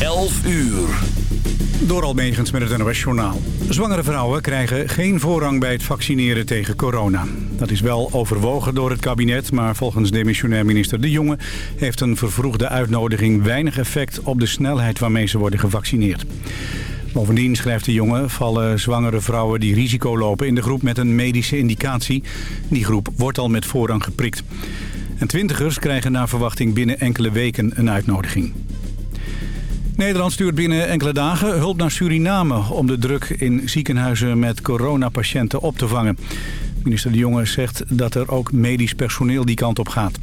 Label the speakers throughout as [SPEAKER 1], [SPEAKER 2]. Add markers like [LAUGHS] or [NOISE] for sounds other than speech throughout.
[SPEAKER 1] 11 uur.
[SPEAKER 2] Door Almegens met het NOS Journaal. Zwangere vrouwen krijgen geen voorrang bij het vaccineren tegen corona. Dat is wel overwogen door het kabinet, maar volgens demissionair minister De Jonge... heeft een vervroegde uitnodiging weinig effect op de snelheid waarmee ze worden gevaccineerd. Bovendien, schrijft de jongen, vallen zwangere vrouwen die risico lopen in de groep met een medische indicatie. Die groep wordt al met voorrang geprikt. En twintigers krijgen naar verwachting binnen enkele weken een uitnodiging. Nederland stuurt binnen enkele dagen hulp naar Suriname... om de druk in ziekenhuizen met coronapatiënten op te vangen. Minister De Jonge zegt dat er ook medisch personeel die kant op gaat.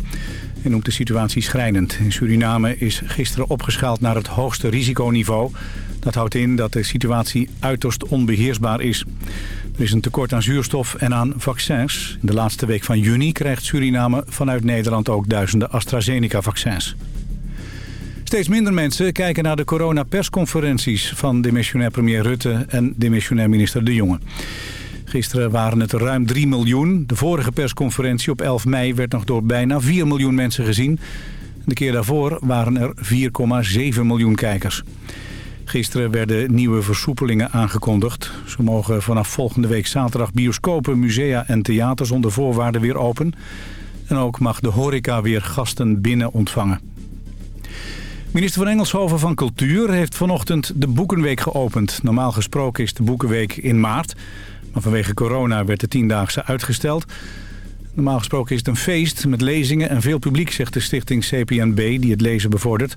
[SPEAKER 2] Hij noemt de situatie schrijnend. In Suriname is gisteren opgeschaald naar het hoogste risiconiveau. Dat houdt in dat de situatie uiterst onbeheersbaar is. Er is een tekort aan zuurstof en aan vaccins. In de laatste week van juni krijgt Suriname vanuit Nederland ook duizenden AstraZeneca-vaccins. Steeds minder mensen kijken naar de coronapersconferenties van demissionair premier Rutte en demissionair minister De Jonge. Gisteren waren het ruim 3 miljoen. De vorige persconferentie op 11 mei werd nog door bijna 4 miljoen mensen gezien. De keer daarvoor waren er 4,7 miljoen kijkers. Gisteren werden nieuwe versoepelingen aangekondigd. Zo mogen vanaf volgende week zaterdag bioscopen, musea en theaters onder voorwaarden weer open. En ook mag de horeca weer gasten binnen ontvangen. Minister van Engelshoven van Cultuur heeft vanochtend de Boekenweek geopend. Normaal gesproken is de Boekenweek in maart. Maar vanwege corona werd de tiendaagse uitgesteld. Normaal gesproken is het een feest met lezingen en veel publiek, zegt de stichting CPNB die het lezen bevordert.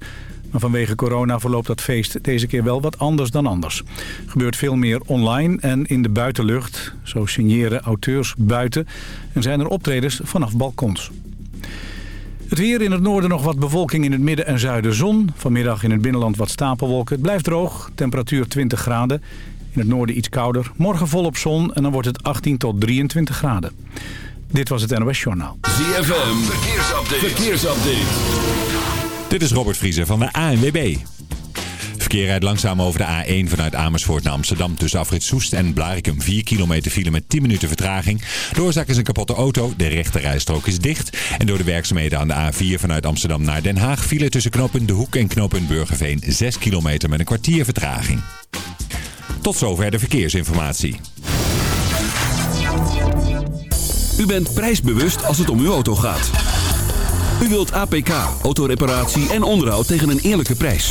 [SPEAKER 2] Maar vanwege corona verloopt dat feest deze keer wel wat anders dan anders. Er gebeurt veel meer online en in de buitenlucht. Zo signeren auteurs buiten en zijn er optredens vanaf balkons. Het weer in het noorden nog wat bewolking in het midden en zuiden zon. Vanmiddag in het binnenland wat stapelwolken. Het blijft droog, temperatuur 20 graden. In het noorden iets kouder. Morgen volop zon en dan wordt het 18 tot 23 graden. Dit was het NOS Journaal.
[SPEAKER 1] ZFM, verkeersupdate. verkeersupdate.
[SPEAKER 3] Dit is Robert Vriezer van de ANWB. Verkeer rijdt langzaam over de A1 vanuit Amersfoort naar Amsterdam tussen Afrit Soest en Blarikum. 4 kilometer file met 10 minuten vertraging. De oorzaak is een kapotte auto. De rechte rijstrook is dicht. En door de werkzaamheden aan de A4 vanuit Amsterdam naar Den Haag file tussen knooppunt De Hoek en knooppunt Burgerveen 6 kilometer met een kwartier vertraging. Tot zover de verkeersinformatie.
[SPEAKER 1] U bent prijsbewust als het om uw auto gaat. U wilt APK, autoreparatie en onderhoud tegen een eerlijke prijs.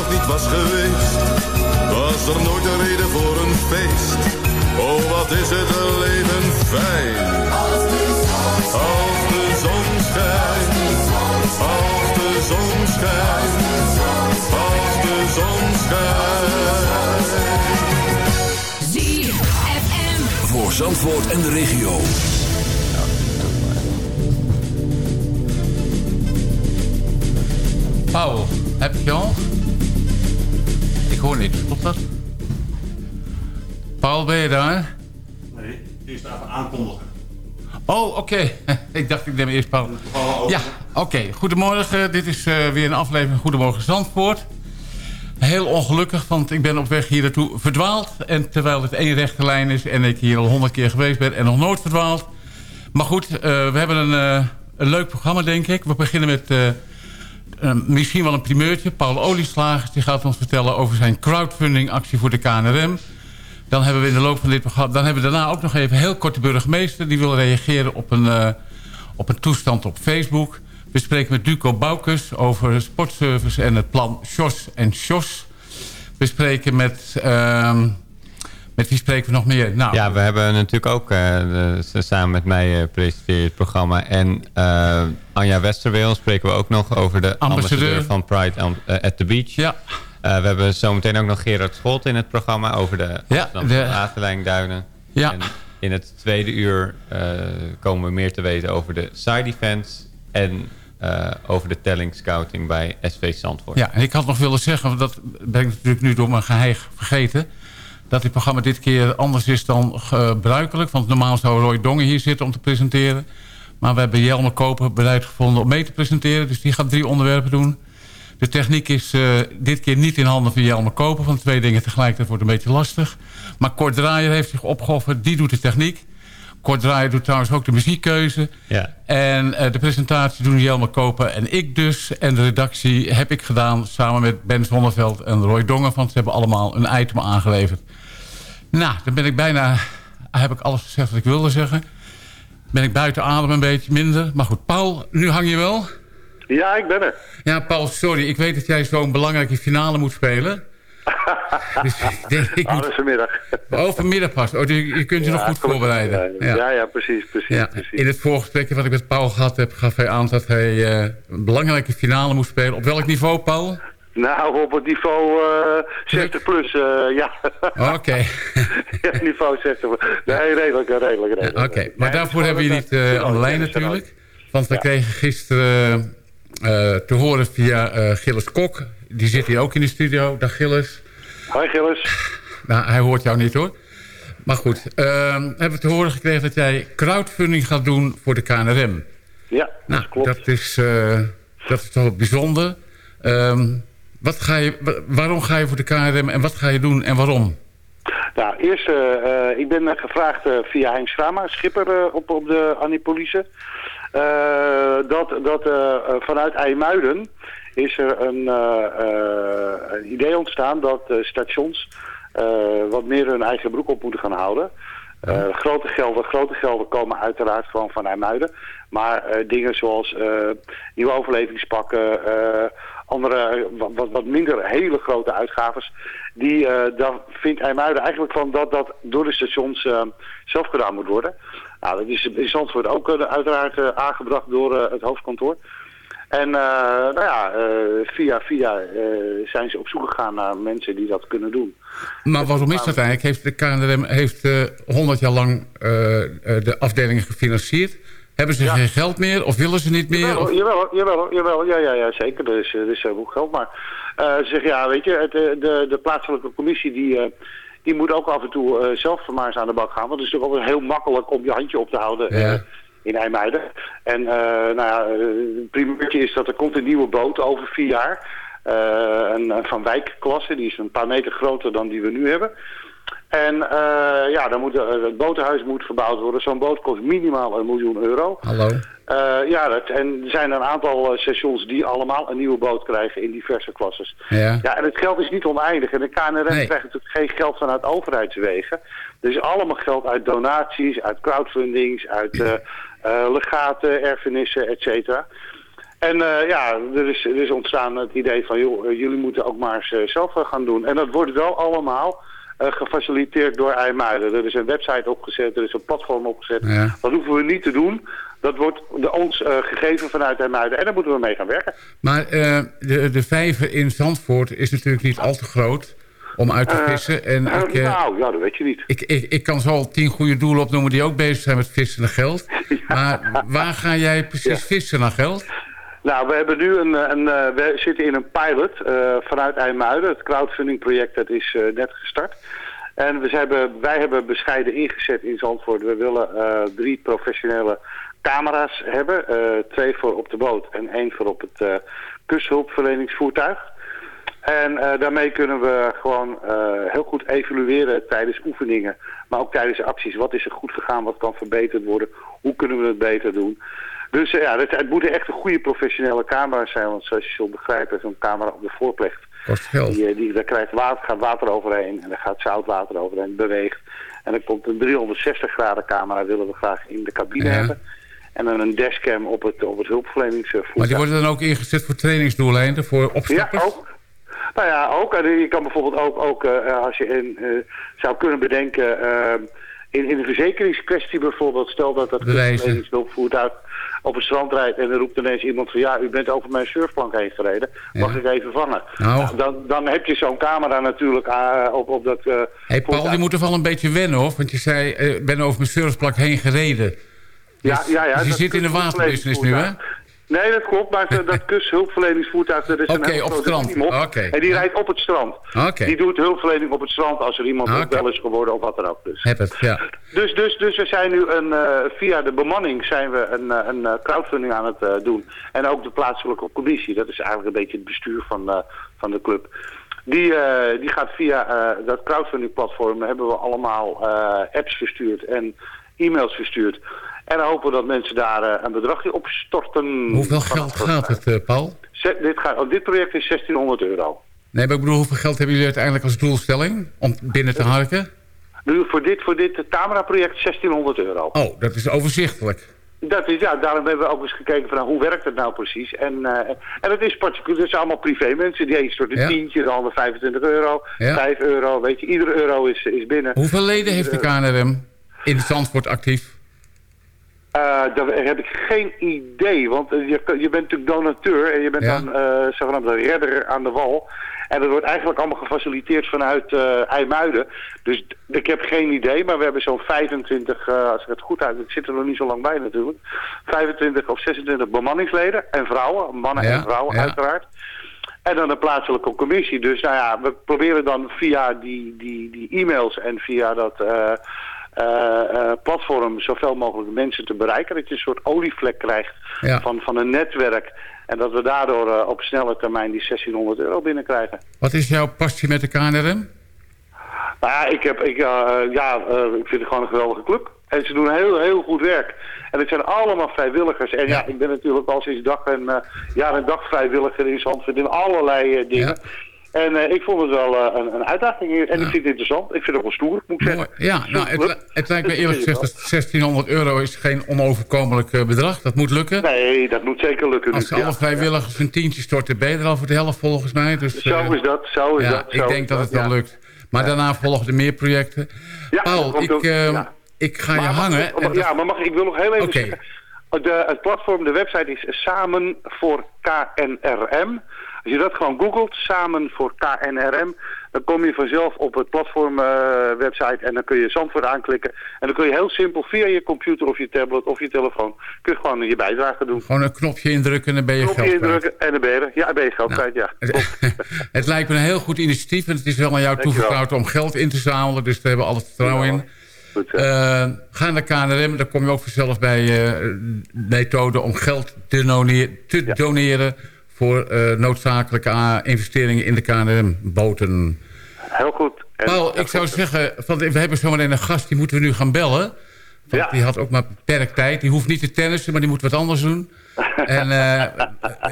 [SPEAKER 4] zon toch niet was geweest, was er nooit een reden voor een feest. Oh, wat is het leven fijn. Als de zon schijnt. Als de zon schijnt. Als de zon schijnt.
[SPEAKER 5] ZFM.
[SPEAKER 1] Voor Zandvoort en de regio.
[SPEAKER 6] Paul, heb je al? Hoor niks, klopt dat? Paul, ben je daar?
[SPEAKER 7] Nee, die is daar aankondigen.
[SPEAKER 6] Oh, oké. [LAUGHS] ik dacht, ik neem eerst Paul. Ja, oké. Goedemorgen. Dit is eh, weer een aflevering Goedemorgen Zandvoort. Heel ongelukkig, want ik ben op weg hier naartoe verdwaald. En terwijl het één rechte lijn is en ik hier al honderd keer geweest ben en nog nooit verdwaald. Maar goed, eh, we hebben een, eh, een leuk programma, denk ik. We beginnen met eh, eh, misschien wel een primeurtje. Paul Olieslagers die gaat ons vertellen over zijn crowdfunding actie voor de KNRM. Dan hebben we in de loop van dit programma... Dan hebben we daarna ook nog even heel kort de burgemeester... die wil reageren op een, eh, op een toestand op Facebook. We spreken met Duco Bouwkes over sportservice... en het plan Sjos en Sjos. We spreken met... ehm, met wie spreken we nog meer? Nou,
[SPEAKER 8] Ja, we hebben natuurlijk ook, eh, de- samen met mij je het programma. En eh, Anja Westerweel spreken we ook nog over de
[SPEAKER 6] Ambassadeur.
[SPEAKER 8] ambassadeur, van Pride at the Beach.
[SPEAKER 6] ja,
[SPEAKER 8] we hebben zometeen ook nog Gerard Scholt in het programma over de
[SPEAKER 6] Ja,
[SPEAKER 8] Amsterdamse Waterlijnduinen.
[SPEAKER 6] Ja.
[SPEAKER 8] En in het tweede uur komen we meer te weten over de side events en over de telling scouting bij SV Zandvoort.
[SPEAKER 6] Ja, en ik had nog willen zeggen, want dat ben ik natuurlijk nu door mijn geheig vergeten... dat dit programma dit keer anders is dan gebruikelijk. Want normaal zou Roy Dongen hier zitten om te presenteren. Maar we hebben Jelme Koper bereid gevonden om mee te presenteren. Dus die gaat drie onderwerpen doen. De techniek is eh, dit keer niet in handen van Jelme Koper. Van twee dingen tegelijkertijd wordt een beetje lastig. Maar Kort Draaier heeft zich opgeofferd. Die doet de techniek. Kort Draaier doet trouwens ook de muziekkeuze.
[SPEAKER 8] Ja.
[SPEAKER 6] En eh, de presentatie doen Jelmer Kopen en ik dus. En de redactie heb ik gedaan samen met Ben Zonneveld en Roy Dongen. Want ze hebben allemaal een item aangeleverd. Nou, dan ben ik bijna... Heb ik alles gezegd wat ik wilde zeggen. Ben ik buiten adem een beetje minder. Maar goed, Paul, nu hang je wel.
[SPEAKER 9] Ja, ik ben er.
[SPEAKER 6] Ja, Paul, sorry. Ik weet dat jij zo'n belangrijke finale moet spelen. [LAUGHS] Dus ik denk, ik moet...
[SPEAKER 9] dat is vanmiddag.
[SPEAKER 6] Oh, vanmiddag pas. Oh, je, je kunt je nog goed voorbereiden.
[SPEAKER 9] Ja, ja, ja, precies, precies,
[SPEAKER 6] Ja,
[SPEAKER 9] precies.
[SPEAKER 6] in het voorgesprek wat ik met Paul gehad heb, gaf hij aan dat hij eh, een belangrijke finale moest spelen. Op welk niveau, Paul?
[SPEAKER 9] Nou, op het niveau eh 60 plus, eh, ja.
[SPEAKER 6] Oké. [LAUGHS]
[SPEAKER 9] ja, niveau 60 plus. Nee, redelijk, redelijk, redelijk.
[SPEAKER 6] Oké, maar
[SPEAKER 9] Nee,
[SPEAKER 6] daarvoor hebben we je
[SPEAKER 9] gewoon
[SPEAKER 6] niet eh,
[SPEAKER 9] is een-
[SPEAKER 6] natuurlijk. Want we
[SPEAKER 9] Ja.
[SPEAKER 6] kregen gisteren eh, te horen via eh, Gilles Kok. Die zit hier ook in de studio. Dag Gilles.
[SPEAKER 9] Hoi Gilles.
[SPEAKER 6] Nou, hij hoort jou niet hoor. Maar goed, ehm, hebben we te horen gekregen dat jij crowdfunding gaat doen voor de KNRM.
[SPEAKER 9] Ja,
[SPEAKER 6] Nou,
[SPEAKER 9] dat klopt.
[SPEAKER 6] dat is, eh, dat is toch wel bijzonder. Ehm, wat ga je, wa- waarom ga je voor de KNRM en wat ga je doen en waarom?
[SPEAKER 9] Nou, eerst, eh, eh, ik ben eh, gevraagd via Hein Schrama, schipper op, op de Annipolice. eh dat dat vanuit IJmuiden is er een, een idee ontstaan dat stations wat meer hun eigen broek op moeten gaan houden. Eh, grote gelden, grote gelden komen uiteraard gewoon van IJmuiden. Maar eh, dingen zoals eh, nieuwe overlevingspakken, andere wat, wat, minder hele grote uitgaves, die, daar vindt IJmuiden eigenlijk van dat dat door de stations zelf gedaan moet worden. Nou, dat is in Zandvoort ook uiteraard aangebracht door het hoofdkantoor. En nou ja, via via zijn ze op zoek gegaan naar mensen die dat kunnen doen.
[SPEAKER 6] Maar waarom is dat eigenlijk? Heeft de KNRM heeft, eh 100 jaar lang eh, eh, de afdelingen gefinancierd? Hebben ze geen geld meer of willen ze niet meer?
[SPEAKER 9] Jawel,
[SPEAKER 6] Of-
[SPEAKER 9] jawel, jawel, jawel, ja, ja, ja, zeker. Er is, er is heel veel geld. Maar eh, ze zeggen, ja, weet je, het, de, de plaatselijke commissie die, die moet ook af en toe zelf maar eens aan de bak gaan. Want het is natuurlijk altijd heel makkelijk om je handje op te houden
[SPEAKER 6] Ja.
[SPEAKER 9] in IJmuiden. En nou ja, het primeurtje is dat er komt een nieuwe boot over vier jaar. Eh, een, een Van Wijk-klasse, die is een paar meter groter dan die we nu hebben. En eh, ja, dan moet, eh, het botenhuis moet verbouwd worden. Zo'n boot kost minimaal een miljoen euro.
[SPEAKER 6] Hallo?
[SPEAKER 9] Ja, dat, en er zijn een aantal stations die allemaal een nieuwe boot krijgen in diverse klasses.
[SPEAKER 6] Ja.
[SPEAKER 9] Ja, en het geld is niet oneindig. En de KNRM
[SPEAKER 6] Nee.
[SPEAKER 9] krijgt natuurlijk geen geld vanuit overheidswegen. Er is allemaal geld uit donaties, uit crowdfundings, uit legaten, erfenissen, et cetera. En eh, ja, er is, er is ontstaan het idee van, joh, eh, jullie moeten ook maar eens eh, zelf gaan doen. En dat wordt wel allemaal gefaciliteerd door IJmuiden. Er is een website opgezet, er is een platform opgezet.
[SPEAKER 6] Ja.
[SPEAKER 9] Dat hoeven we niet te doen. Dat wordt de, ons gegeven vanuit IJmuiden. En daar moeten we mee gaan werken.
[SPEAKER 6] Maar de, de vijver in Zandvoort is natuurlijk niet al te groot om uit te vissen. En ik,
[SPEAKER 9] nou, ja, dat weet je niet.
[SPEAKER 6] ik, ik, ik kan zo al tien goede doelen opnoemen die ook bezig zijn met vissen naar geld. [LAUGHS] Maar waar ga jij precies vissen naar geld?
[SPEAKER 9] Nou, we hebben nu een, eh, een eh, we zitten in een pilot eh, vanuit IJmuiden. Het crowdfunding-project dat is net gestart. En we hebben, wij hebben bescheiden ingezet in Zandvoort. We willen drie professionele camera's hebben. Twee voor op de boot en één voor op het kusthulpverleningsvoertuig. En daarmee kunnen we gewoon heel goed evalueren tijdens oefeningen. Maar ook tijdens acties. Wat is er goed gegaan? Wat kan verbeterd worden? Hoe kunnen we het beter doen? Dus eh, ja, het, het moeten echt een goede professionele camera's zijn. Want zoals je zult begrijpen, zo'n camera op de voorplecht.
[SPEAKER 6] Kost geld.
[SPEAKER 9] Die, eh, die, daar krijgt water, gaat water overheen en er gaat zoutwater overheen, beweegt. En dan komt een 360 graden camera, willen we graag in de cabine
[SPEAKER 6] Ja.
[SPEAKER 9] hebben. En dan een dashcam op het, op het hulpverleningsvoertuig.
[SPEAKER 6] Maar die worden dan ook ingezet voor trainingsdoeleinden, voor
[SPEAKER 9] Ja,
[SPEAKER 6] opstappers?
[SPEAKER 9] ook. Nou ja, ook. En je kan bijvoorbeeld ook, ook eh, als je in, zou kunnen bedenken... in, in een verzekeringskwestie bijvoorbeeld... stel dat dat
[SPEAKER 6] Bewijzen.
[SPEAKER 9] Op het strand rijdt... en er roept ineens iemand van... ja, u bent over mijn surfplank heen gereden. Mag
[SPEAKER 6] Ja.
[SPEAKER 9] ik even vangen?
[SPEAKER 6] Nou.
[SPEAKER 9] dan, dan heb je zo'n camera natuurlijk eh, op, op dat... eh,
[SPEAKER 6] hey Paul, die moet er wel een beetje wennen, hoor. Want je zei, eh, ik ben over mijn surfplak heen gereden.
[SPEAKER 9] Ja,
[SPEAKER 6] Dus-
[SPEAKER 9] ja, ja.
[SPEAKER 6] dus je zit in de waterbusiness nu, hè?
[SPEAKER 9] Nee, dat klopt, maar [LAUGHS] dat- dat kusthulpverleningsvoertuig, dat is een
[SPEAKER 6] Oké,
[SPEAKER 9] heel
[SPEAKER 6] op het strand.
[SPEAKER 9] op. En die rijdt op het strand.
[SPEAKER 6] Oké.
[SPEAKER 9] Die doet hulpverlening op het strand als er iemand ook wel is geworden of wat dan ook. Dus.
[SPEAKER 6] Heb het, ja.
[SPEAKER 9] Dus, dus, dus we zijn nu een, eh, via de bemanning zijn we een, eh, een eh, crowdfunding aan het doen. En ook de plaatselijke commissie, dat is eigenlijk een beetje het bestuur van, van de club. Die, die gaat via dat crowdfunding platform, hebben we allemaal apps verstuurd en e-mails verstuurd. En dan hopen we dat mensen daar eh, een bedragje op storten.
[SPEAKER 6] Hoeveel geld gaat het, eh, Paul?
[SPEAKER 9] Zet- dit, gaat, oh, dit project is 1600 euro.
[SPEAKER 6] Nee, maar ik bedoel, hoeveel geld hebben jullie uiteindelijk als doelstelling om binnen te harken?
[SPEAKER 9] Nu voor dit, voor dit cameraproject 1600 euro.
[SPEAKER 6] Oh, dat is overzichtelijk.
[SPEAKER 9] Dat is, ja, daarom hebben we ook eens gekeken van nou, hoe werkt het nou precies. En, eh, en het is particulier, het zijn allemaal privé mensen. Die een stort een
[SPEAKER 6] Ja.
[SPEAKER 9] tientje, de ander 25 euro,
[SPEAKER 6] Ja.
[SPEAKER 9] 5 euro. Weet je, iedere euro is, is binnen.
[SPEAKER 6] Hoeveel leden heeft de KNRM in Zandvoort actief?
[SPEAKER 9] Eh, daar heb ik geen idee, want je, je bent natuurlijk donateur en je bent
[SPEAKER 6] Ja.
[SPEAKER 9] dan eh zogenaamd redder aan de wal. En dat wordt eigenlijk allemaal gefaciliteerd vanuit eh IJmuiden. Dus ik heb geen idee, maar we hebben zo'n 25, eh, als ik het goed uit, ik zit er nog niet zo lang bij natuurlijk, 25 of 26 bemanningsleden en vrouwen, mannen
[SPEAKER 6] Ja,
[SPEAKER 9] en vrouwen
[SPEAKER 6] ja.
[SPEAKER 9] uiteraard. En dan een plaatselijke commissie. Dus nou ja, we proberen dan via die, die, die e-mails en via dat platform zoveel mogelijk mensen te bereiken. Dat je een soort olievlek krijgt
[SPEAKER 6] Ja.
[SPEAKER 9] van, van een netwerk. En dat we daardoor eh, op snelle termijn die 1600 euro binnenkrijgen.
[SPEAKER 6] Wat is jouw passie met de KNRM?
[SPEAKER 9] Nou ja, ik, heb, ik, eh, ja eh, ik vind het gewoon een geweldige club. En ze doen heel, heel goed werk. En het zijn allemaal vrijwilligers. En ja,
[SPEAKER 6] Ja.
[SPEAKER 9] ik ben natuurlijk al sinds dag en, eh, jaar en dag vrijwilliger in Zandvoort in allerlei eh, dingen. En eh, ik vond het wel eh, een, een uitdaging hier. En ik vind het interessant. Ik vind het wel stoer, moet ik zeggen.
[SPEAKER 6] Ja, nou, het, het lijkt me eerlijk gezegd dat 1600 euro is geen onoverkomelijk eh, bedrag. Dat moet lukken.
[SPEAKER 9] Nee, dat moet zeker lukken.
[SPEAKER 6] Als alle vrijwilligers een tientje storten, ben je er al voor de helft volgens mij. Dus,
[SPEAKER 9] Zo is dat, zo is
[SPEAKER 6] ja,
[SPEAKER 9] dat. zo
[SPEAKER 6] ik denk dat het wel lukt. Maar daarna volgen er meer projecten.
[SPEAKER 9] Ja,
[SPEAKER 6] Paul, ik, ik ga je
[SPEAKER 9] Maar
[SPEAKER 6] hangen.
[SPEAKER 9] ik- ja, maar mag, ik wil nog heel even zeggen.
[SPEAKER 10] De, het platform, de website is Samen voor KNRM. Als je dat gewoon googelt, Samen voor KNRM, dan kom je vanzelf op het platform eh, en dan kun je Zandvoort aanklikken. En dan kun je heel simpel via je computer of je tablet of je telefoon, kun je gewoon je bijdrage doen.
[SPEAKER 6] Gewoon een knopje indrukken en dan ben je
[SPEAKER 10] Knopje
[SPEAKER 6] geld kwijt.
[SPEAKER 10] indrukken en dan ben je. Ja, ben je geld kwijt, ja. [LAUGHS]
[SPEAKER 6] Het lijkt me een heel goed initiatief. En het is wel aan jou toevertrouwd om geld in te zamelen. Dus daar hebben we alle vertrouwen in.
[SPEAKER 10] Goed.
[SPEAKER 6] Eh, ga naar KNRM. Dan kom je ook vanzelf bij eh methoden om geld te, doneren- te doneren... voor eh, noodzakelijke ah, investeringen in de KNRM-boten.
[SPEAKER 10] Heel goed. En-
[SPEAKER 6] Paul, ik zou zeggen, we hebben zometeen een gast, die moeten we nu gaan bellen. Want
[SPEAKER 10] Ja.
[SPEAKER 6] die had ook maar beperkt tijd. Die hoeft niet te tennissen, maar die moet wat anders doen. [LAUGHS] en eh,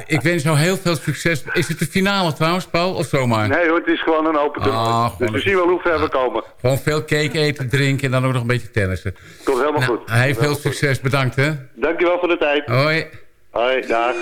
[SPEAKER 6] ik wens jou heel veel succes. Is het de finale trouwens, Paul, of zomaar?
[SPEAKER 10] Nee hoor, het is gewoon een open
[SPEAKER 6] Ah,
[SPEAKER 10] toernooi.
[SPEAKER 6] gewoon
[SPEAKER 10] dus we zien wel hoe ver we komen.
[SPEAKER 6] Gewoon veel cake eten, drinken en dan ook nog een beetje tennissen.
[SPEAKER 10] Komt helemaal
[SPEAKER 6] Nou,
[SPEAKER 10] goed.
[SPEAKER 6] hij heeft veel
[SPEAKER 10] Helemaal goed.
[SPEAKER 6] succes, bedankt hè.
[SPEAKER 10] Dankjewel voor de tijd.
[SPEAKER 6] Hoi.
[SPEAKER 10] Hoi, dag.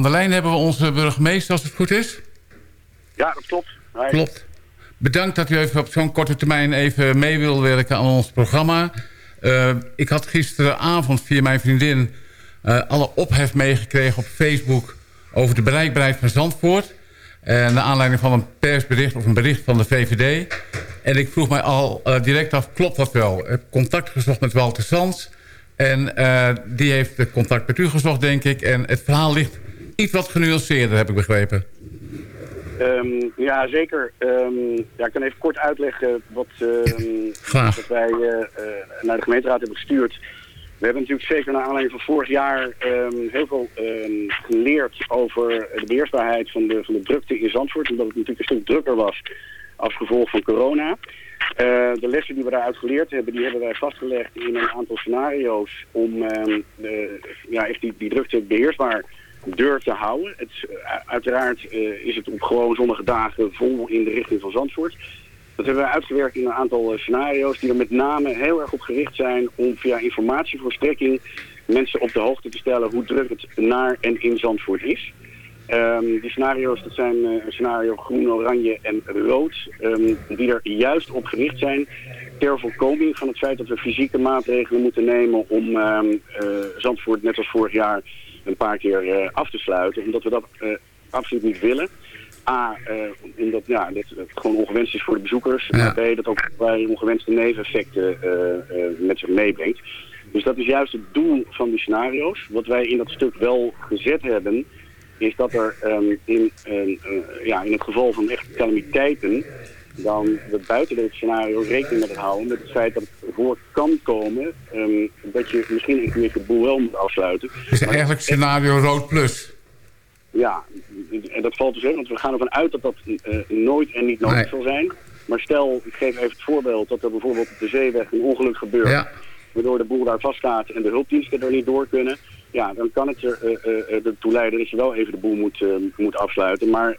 [SPEAKER 6] Aan de lijn hebben we onze burgemeester, als het goed is.
[SPEAKER 10] Ja, dat klopt. Hi.
[SPEAKER 6] Klopt. Bedankt dat u even op zo'n korte termijn even mee wil werken aan ons programma. Eh, ik had gisteravond via mijn vriendin eh, alle ophef meegekregen op Facebook... over de bereikbaarheid van Zandvoort. En naar aanleiding van een persbericht of een bericht van de VVD. En ik vroeg mij al eh, direct af, klopt dat wel? Ik heb contact gezocht met Walter Sands. En die heeft contact met u gezocht, denk ik. En het verhaal ligt iets wat genuanceerder, heb ik begrepen.
[SPEAKER 11] Ehm, ja, zeker. Ehm, ja, ik kan even kort uitleggen wat, ehm, wat wij eh, eh, naar de gemeenteraad hebben gestuurd. We hebben natuurlijk zeker naar aanleiding van vorig jaar heel veel geleerd over de beheersbaarheid van de, van de drukte in Zandvoort. Omdat het natuurlijk een stuk drukker was als gevolg van corona. Eh, de lessen die we daaruit geleerd hebben, die hebben wij vastgelegd in een aantal scenario's om ja, echt die, die drukte beheersbaar deur te houden. Het, eh, uiteraard eh, is het op gewoon zonnige dagen vol in de richting van Zandvoort. Dat hebben we uitgewerkt in een aantal eh, scenario's die er met name heel erg op gericht zijn om via informatievoorstrekking mensen op de hoogte te stellen hoe druk het naar en in Zandvoort is. Ehm, die scenario's, dat zijn scenario groen, oranje en rood, ehm, die er juist op gericht zijn ter voorkoming van het feit dat we fysieke maatregelen moeten nemen om ehm, eh, Zandvoort net als vorig jaar een paar keer eh, af te sluiten. Omdat we dat eh, absoluut niet willen. A, eh, omdat ja, dat het gewoon ongewenst is voor de bezoekers.
[SPEAKER 12] Ja.
[SPEAKER 11] B, dat ook bij ongewenste neveneffecten met zich meebrengt. Dus dat is juist het doel van die scenario's. Wat wij in dat stuk wel gezet hebben, is dat er ehm, in, eh, eh, ja, in het geval van echt calamiteiten, dan we buiten dit scenario rekening met houden met het feit dat het voor kan komen ehm, dat je misschien een keer de boel wel moet afsluiten.
[SPEAKER 6] Dus eigenlijk scenario rood plus.
[SPEAKER 11] Ja, en dat valt dus in, want we gaan ervan uit dat dat eh, nooit en niet nodig
[SPEAKER 6] Nee.
[SPEAKER 11] zal zijn. Maar stel, ik geef even het voorbeeld dat er bijvoorbeeld op de zeeweg een ongeluk gebeurt,
[SPEAKER 6] Ja.
[SPEAKER 11] waardoor de boel daar vaststaat en de hulpdiensten er niet door kunnen. Ja, dan kan het er eh, eh, eh, ertoe leiden dat je wel even de boel moet, moet afsluiten. Maar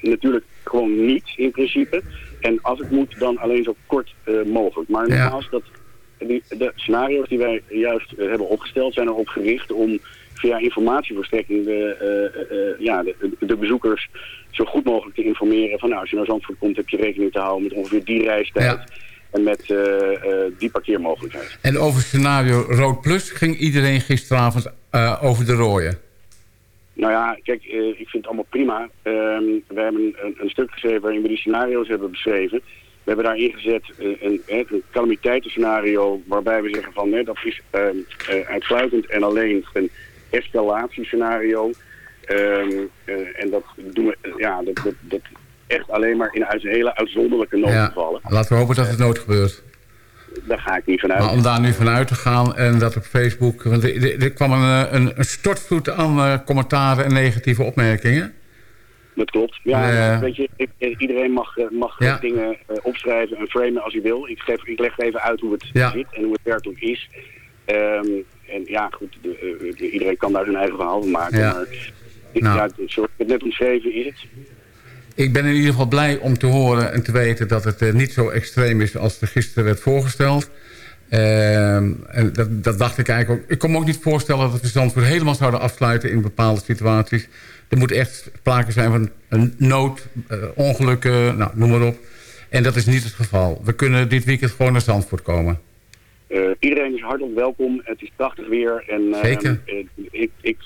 [SPEAKER 11] natuurlijk gewoon niet in principe. En als het moet, dan alleen zo kort mogelijk. Maar
[SPEAKER 6] Ja.
[SPEAKER 11] nogmaals, dat, die, de scenario's die wij juist hebben opgesteld zijn erop gericht om via informatieverstrekking de, ja, de, de bezoekers zo goed mogelijk te informeren van nou, als je naar Zandvoort komt heb je rekening te houden met ongeveer die reistijd en met eh, eh, die parkeermogelijkheid.
[SPEAKER 6] En over scenario rood plus ging iedereen gisteravond eh, over de rooien.
[SPEAKER 11] Nou ja, kijk, ik vind het allemaal prima. Ehm, we hebben een, een stuk geschreven waarin we die scenario's hebben beschreven. We hebben daar ingezet een, een, calamiteitenscenario waarbij we zeggen van nee, dat is ehm, eh, uitsluitend en alleen een escalatiescenario. Eh, en dat doen we ja, dat, dat, dat echt alleen maar in uit, hele uitzonderlijke noodgevallen.
[SPEAKER 6] Laten we hopen dat het nooit gebeurt.
[SPEAKER 11] Daar ga ik niet vanuit.
[SPEAKER 6] Maar om daar nu vanuit te gaan en dat op Facebook... Want er, kwam een, eh, een, een stortvloed aan eh, commentaren en negatieve opmerkingen.
[SPEAKER 11] Dat klopt. Ja, weet je, ik- eh, iedereen mag, mag
[SPEAKER 6] Ja.
[SPEAKER 11] dingen opschrijven en framen als hij wil. Ik, geef, ik leg even uit hoe het
[SPEAKER 6] Ja.
[SPEAKER 11] zit en hoe het werkelijk is. Ehm, en ja, goed, de, iedereen kan daar zijn eigen verhaal van maken.
[SPEAKER 6] Ja.
[SPEAKER 11] Maar ik-
[SPEAKER 6] Nou.
[SPEAKER 11] ja, zoals ik het net omschreven is het.
[SPEAKER 6] Ik ben in ieder geval blij om te horen en te weten dat het eh, niet zo extreem is als er gisteren werd voorgesteld. Ehm, en dat, dat dacht ik eigenlijk ook. Ik kon me ook niet voorstellen dat we Zandvoort helemaal zouden afsluiten in bepaalde situaties. Er moet echt sprake zijn van een nood, eh, ongelukken, nou, noem maar op. En dat is niet het geval. We kunnen dit weekend gewoon naar Zandvoort komen.
[SPEAKER 11] Eh, iedereen is hartelijk welkom. Het is prachtig weer. En, eh,
[SPEAKER 6] Zeker.
[SPEAKER 11] eh, ik, ik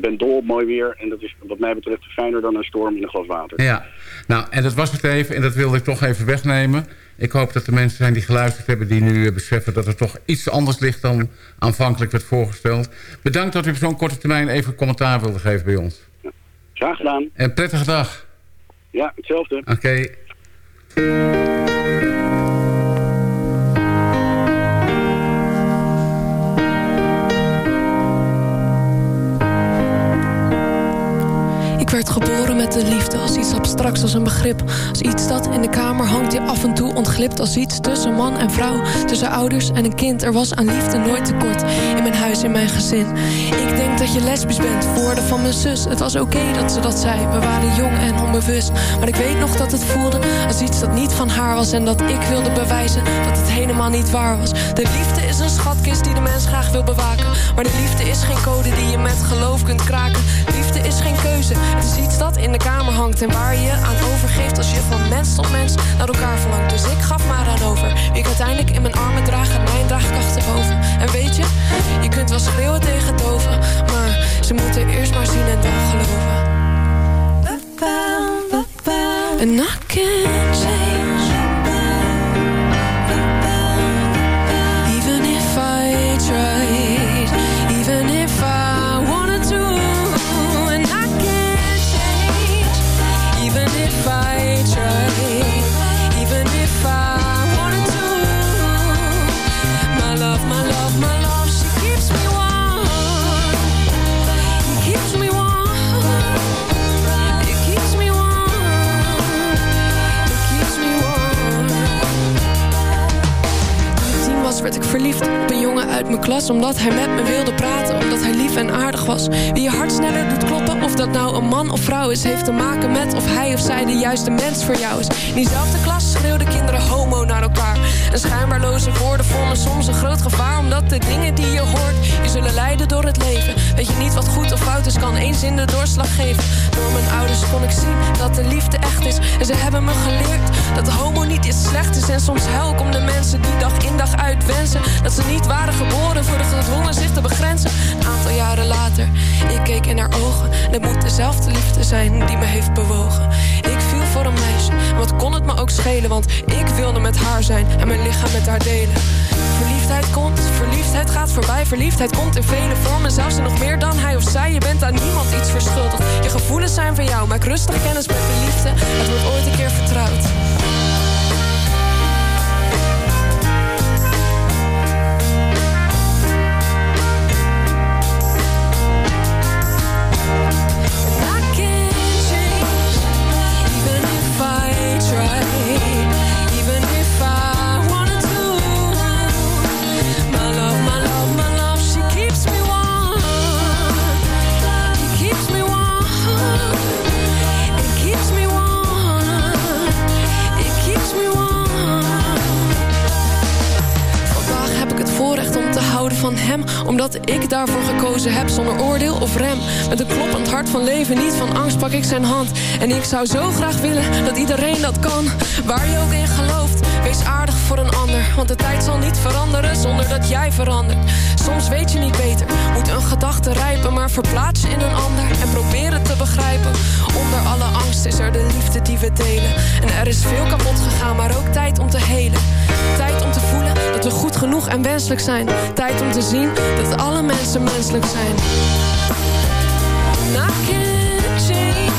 [SPEAKER 11] ben dol op mooi weer. En dat is wat mij betreft fijner dan een storm in een glas water.
[SPEAKER 6] Ja, nou, en dat was het even. En dat wilde ik toch even wegnemen. Ik hoop dat er mensen zijn die geluisterd hebben... die nu beseffen dat er toch iets anders ligt dan aanvankelijk werd voorgesteld. Bedankt dat u op zo'n korte termijn even commentaar wilde geven bij ons.
[SPEAKER 11] Graag gedaan.
[SPEAKER 6] En prettige dag.
[SPEAKER 11] Ja, hetzelfde.
[SPEAKER 6] Oké.
[SPEAKER 13] Geboren met de liefde als iets abstracts als een begrip. Als iets dat in de kamer hangt die af en toe ontglipt. Als iets tussen man en vrouw, tussen ouders en een kind. Er was aan liefde nooit tekort in mijn huis, in mijn gezin. Ik denk dat je lesbisch bent, woorden van mijn zus. Het was oké dat ze dat zei, we waren jong en onbewust. Maar ik weet nog dat het voelde als iets dat niet van haar was. En dat ik wilde bewijzen dat het helemaal niet waar was. De liefde is een schatkist die de mens graag wil bewaken. Maar de liefde is geen code die je met geloof kunt kraken. Liefde is geen keuze, het is iets dat in de kamer hangt. En waar je aan overgeeft als je van mens tot mens naar elkaar verlangt. Dus ik gaf maar aan over. Wie ik uiteindelijk in mijn armen draag, gaat mijn draagkracht erboven. En weet je, je kunt wel schreeuwen tegen doven. Maar ze moeten eerst maar zien en dan geloven. And I mijn klas omdat hij met me wilde praten. Omdat hij lief en aardig was. Wie je hart sneller doet kloppen, of dat nou een man of vrouw is, heeft te maken met of hij of zij de juiste mens voor jou is. In diezelfde klas schreeuwden kinderen homo naar elkaar. En schijnbaarloze woorden vormen soms een groot gevaar, omdat de dingen die je hoort je zullen leiden door het leven. Weet je niet wat goed of fout is, kan één zin de doorslag geven. Door mijn ouders kon ik zien dat de liefde echt is. En ze hebben me geleerd dat homo niet iets slecht is. En soms huil om de mensen die dag in dag uit wensen. Dat ze niet waren geboren voor de gedwongen zich te begrenzen. Een aantal jaren later, ik keek in haar ogen. En het moet dezelfde liefde zijn die me heeft bewogen. Ik viel voor een meisje, wat kon het me ook schelen? Want ik wilde met haar zijn en mijn lichaam met haar delen. Verliefdheid komt, verliefdheid gaat voorbij. Verliefdheid komt in vele vormen, zelfs nog meer dan hij of zij. Je bent aan niemand iets verschuldigd. Je gevoelens zijn van jou, maak rustig kennis met de liefde. Het wordt ooit een keer vertrouwd. Omdat ik daarvoor gekozen heb zonder oordeel of rem. Met een kloppend hart van leven, niet van angst pak ik zijn hand. En ik zou zo graag willen dat iedereen dat kan. Waar je ook in gelooft, wees aardig voor een ander. Want de tijd zal niet veranderen zonder dat jij verandert Soms weet je niet beter, moet een gedachte rijpen Maar verplaats je in een ander en probeer het te begrijpen Onder alle angst is er de liefde die we delen En er is veel kapot gegaan, maar ook tijd om te helen Tijd om te voelen dat we goed genoeg en wenselijk zijn. Tijd om te zien dat alle mensen menselijk zijn. Change,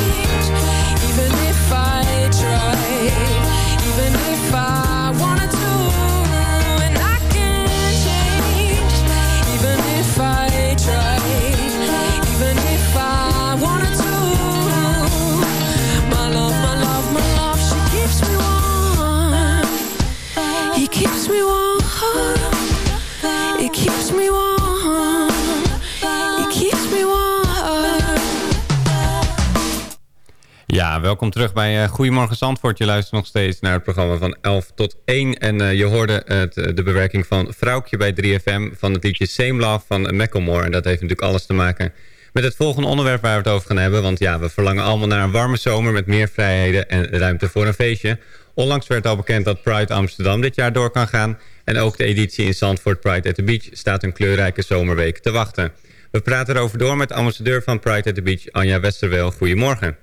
[SPEAKER 13] even if I tried, even if I wanted to. Keeps me warm. It keeps me warm. It keeps me warm.
[SPEAKER 8] Ja, welkom terug bij eh, Goedemorgen Zandvoort. Je luistert nog steeds naar het programma van 11 tot 1. En eh, je hoorde het, eh, de bewerking van Vrouwtje bij 3FM van het liedje Same Love van Macklemore. En dat heeft natuurlijk alles te maken met het volgende onderwerp waar we het over gaan hebben. Want ja, we verlangen allemaal naar een warme zomer met meer vrijheden en ruimte voor een feestje. Onlangs werd al bekend dat Pride Amsterdam dit jaar door kan gaan. En ook de editie in Zandvoort Pride at the Beach staat een kleurrijke zomerweek te wachten. We praten erover door met ambassadeur van Pride at the Beach, Anja Westerweel. Goedemorgen.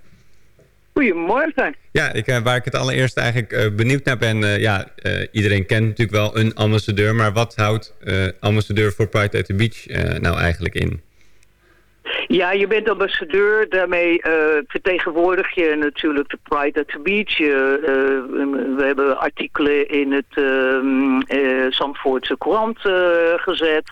[SPEAKER 12] Goedemorgen.
[SPEAKER 8] Ja, ik, eh, waar ik het allereerst eigenlijk eh, benieuwd naar ben... eh, ja, iedereen kent natuurlijk wel een ambassadeur... maar wat houdt ambassadeur voor Pride at the Beach nou eigenlijk in?
[SPEAKER 12] Ja, je bent ambassadeur. Daarmee eh, vertegenwoordig je natuurlijk de Pride at the Beach. Eh, we hebben artikelen in het eh, Zandvoortse Courant gezet.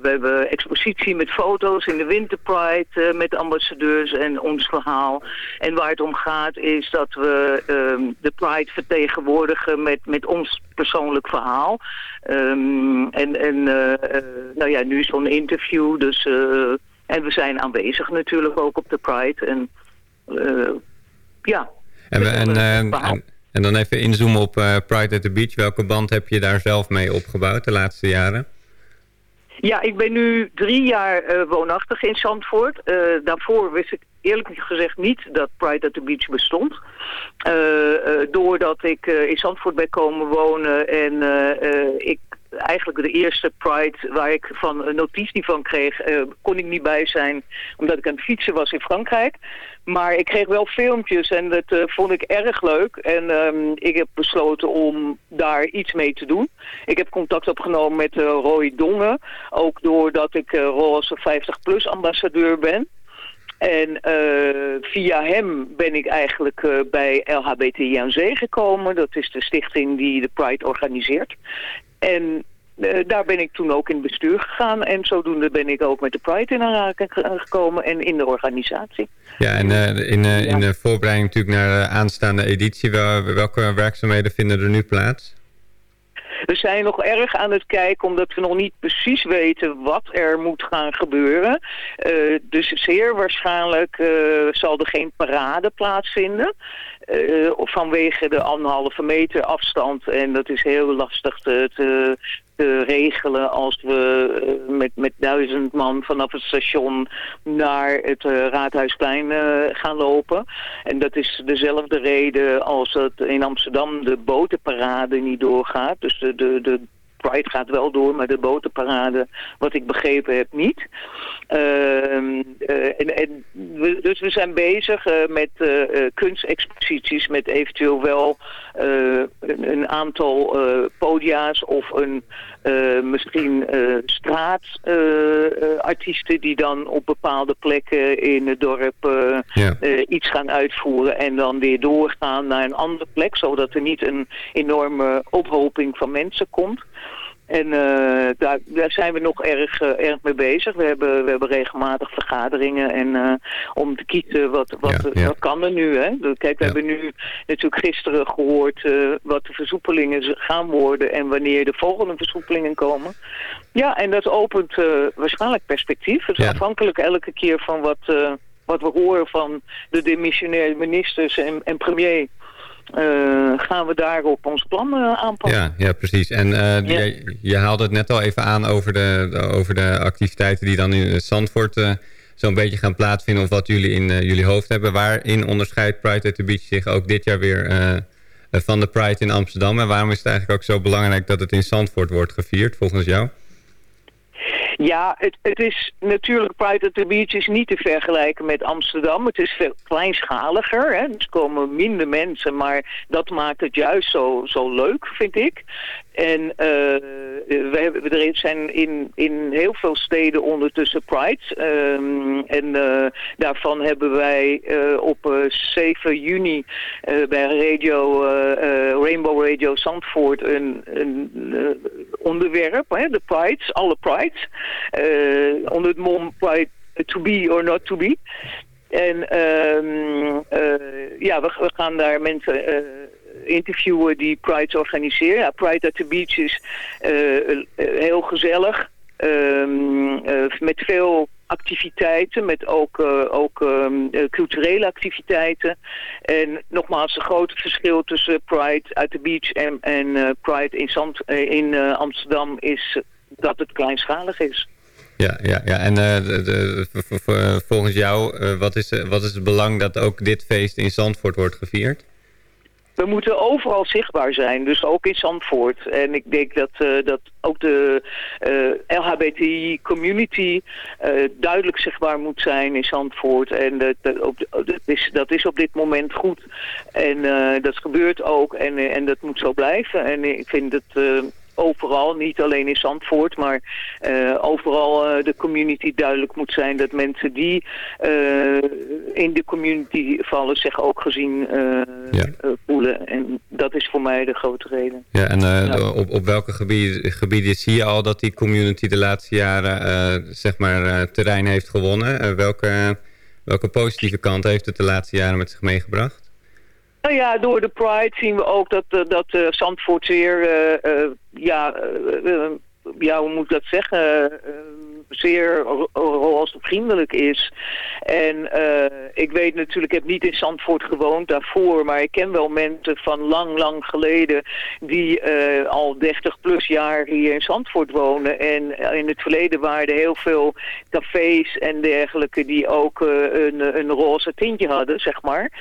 [SPEAKER 12] We hebben expositie met foto's in de Winter Pride met ambassadeurs en ons verhaal. En waar het om gaat is dat we ehm, de Pride vertegenwoordigen met, met ons persoonlijk verhaal. Ehm, en en nou ja, nu zo'n interview, dus... en we zijn aanwezig natuurlijk ook op de Pride. En eh, ja,
[SPEAKER 8] En, we- en, eh, en, en dan even inzoomen op eh, Pride at the Beach. Welke band heb je daar zelf mee opgebouwd de laatste jaren?
[SPEAKER 12] Ja, ik ben nu drie jaar eh, woonachtig in Zandvoort. Daarvoor wist ik eerlijk gezegd niet dat Pride at the Beach bestond. Doordat ik in Zandvoort ben komen wonen en ik eigenlijk de eerste Pride waar ik van een notitie van kreeg, eh, kon ik niet bij zijn omdat ik aan het fietsen was in Frankrijk. Maar ik kreeg wel filmpjes en dat eh, vond ik erg leuk. En ehm, ik heb besloten om daar iets mee te doen. Ik heb contact opgenomen met eh, Roy Dongen. Ook doordat ik uh, Roze 50PLUS ambassadeur ben. En via hem ben ik eigenlijk bij LHBTI aan Zee gekomen. Dat is de stichting die de Pride organiseert. En eh, daar ben ik toen ook in het bestuur gegaan. En zodoende ben ik ook met de Pride in aanraking ge- gekomen en in de organisatie.
[SPEAKER 8] Ja, en eh, in, eh, in de voorbereiding natuurlijk naar de aanstaande editie... wel- welke werkzaamheden vinden er nu plaats?
[SPEAKER 12] We zijn nog erg aan het kijken omdat we nog niet precies weten wat er moet gaan gebeuren. Eh, dus zeer waarschijnlijk eh, zal er geen parade plaatsvinden. eh, vanwege de anderhalve meter afstand. En dat is heel lastig te, te, te regelen als we eh, met, met duizend man vanaf het station naar het eh, Raadhuisplein eh, gaan lopen. En dat is dezelfde reden als het in Amsterdam de botenparade niet doorgaat. Dus de, de, de Pride gaat wel door, maar de botenparade, wat ik begrepen heb, niet. Ehm, eh, en, en dus we zijn bezig eh, met eh, kunstexposities, met eventueel wel een, een aantal podia's of een eh, misschien straatartiesten die dan op bepaalde plekken in het dorp
[SPEAKER 8] Ja.
[SPEAKER 12] iets gaan uitvoeren en dan weer doorgaan naar een andere plek, zodat er niet een enorme ophoping van mensen komt. En eh, daar, daar zijn we nog erg, eh, erg mee bezig. We hebben, we hebben regelmatig vergaderingen en, eh, om te kiezen wat, wat,
[SPEAKER 8] Ja, ja.
[SPEAKER 12] wat kan er nu. Hè? Kijk, we hebben nu natuurlijk gisteren gehoord eh, wat de versoepelingen gaan worden en wanneer de volgende versoepelingen komen. Ja, en dat opent waarschijnlijk perspectief. Het is afhankelijk elke keer van wat, wat we horen van de demissionaire ministers en, en premier. Eh, gaan we daarop ons plan eh, aanpassen.
[SPEAKER 8] Ja, ja precies. En eh,
[SPEAKER 12] Ja.
[SPEAKER 8] Je, je haalde het net al even aan over de, over de activiteiten die dan in Zandvoort zo'n beetje gaan plaatsvinden... of wat jullie in jullie hoofd hebben. Waarin onderscheidt Pride at the Beach zich ook dit jaar weer van de Pride in Amsterdam? En waarom is het eigenlijk ook zo belangrijk dat het in Zandvoort wordt gevierd, volgens jou?
[SPEAKER 12] Ja, het, het is natuurlijk Pride at the Beach is niet te vergelijken met Amsterdam. Het is veel kleinschaliger. Hè? Dus er komen minder mensen, maar dat maakt het juist zo, zo leuk, vind ik. En eh, we er zijn in, in heel veel steden ondertussen Pride. Ehm, en eh, daarvan hebben wij eh, op eh, 7 juni bij radio, Rainbow Radio Zandvoort een, een onderwerp, hè, de Prides, alle Prides. Eh, onder het mom Pride to be or not to be. En ehm, eh, ja, we, gaan daar mensen eh, interviewen die Prides organiseren. Ja, Pride at the Beach is heel gezellig. ehm, eh, met veel activiteiten, met ook, ook ehm, eh, culturele activiteiten. En nogmaals, het grote verschil tussen Pride at the Beach en, en Pride in, Zand, in Amsterdam is dat het kleinschalig is.
[SPEAKER 8] Ja, ja, ja. en eh, de, volgens jou, eh, wat, is, eh, wat is het belang dat ook dit feest in Zandvoort wordt gevierd?
[SPEAKER 12] We moeten overal zichtbaar zijn, dus ook in Zandvoort. En ik denk dat, dat ook de eh LHBTI-community duidelijk zichtbaar moet zijn in Zandvoort. En dat, dat, op, dat, is, dat is op dit moment goed. En dat gebeurt ook en, en dat moet zo blijven. En ik vind het... overal, niet alleen in Zandvoort, maar eh, overal eh, de community duidelijk moet zijn dat mensen die eh, in de community vallen zich ook gezien eh, voelen. En dat is voor mij de grote reden.
[SPEAKER 8] Ja, en
[SPEAKER 12] Ja.
[SPEAKER 8] Op, op welke gebieden, gebieden zie je al dat die community de laatste jaren zeg maar, terrein heeft gewonnen? Welke, welke positieve kant heeft het de laatste jaren met zich meegebracht?
[SPEAKER 12] Nou ja, door de Pride zien we ook dat, eh, dat eh, Zandvoort zeer, eh, ja, ja, hoe moet ik dat zeggen, zeer vriendelijk is. En eh, ik weet natuurlijk, ik heb niet in Zandvoort gewoond daarvoor, maar ik ken wel mensen van lang, lang geleden die eh, al 30 plus jaar hier in Zandvoort wonen. En in het verleden waren er heel veel cafés en dergelijke die ook eh, een, een roze tintje hadden, zeg maar.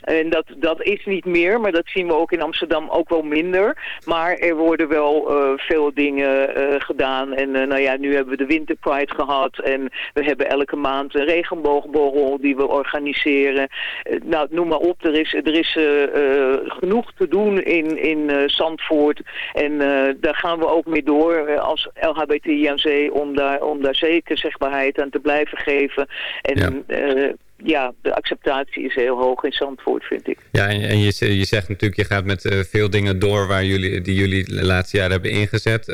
[SPEAKER 12] En dat, dat is niet meer, maar dat zien we ook in Amsterdam ook wel minder. Maar er worden wel veel dingen gedaan. En nou ja, nu hebben we de Winter Pride gehad. En we hebben elke maand een regenboogborrel die we organiseren. Eh, nou, noem maar op. Er is, er is eh, eh, genoeg te doen in, in Zandvoort. En daar gaan we ook mee door als LHBTI aan zee om daar, om daar zeker zichtbaarheid aan te blijven geven. En ja. ja, de acceptatie is heel hoog in Zandvoort, vind ik.
[SPEAKER 8] Ja, en, en je, je zegt natuurlijk, je gaat met veel dingen door waar jullie, die jullie de laatste jaren hebben ingezet.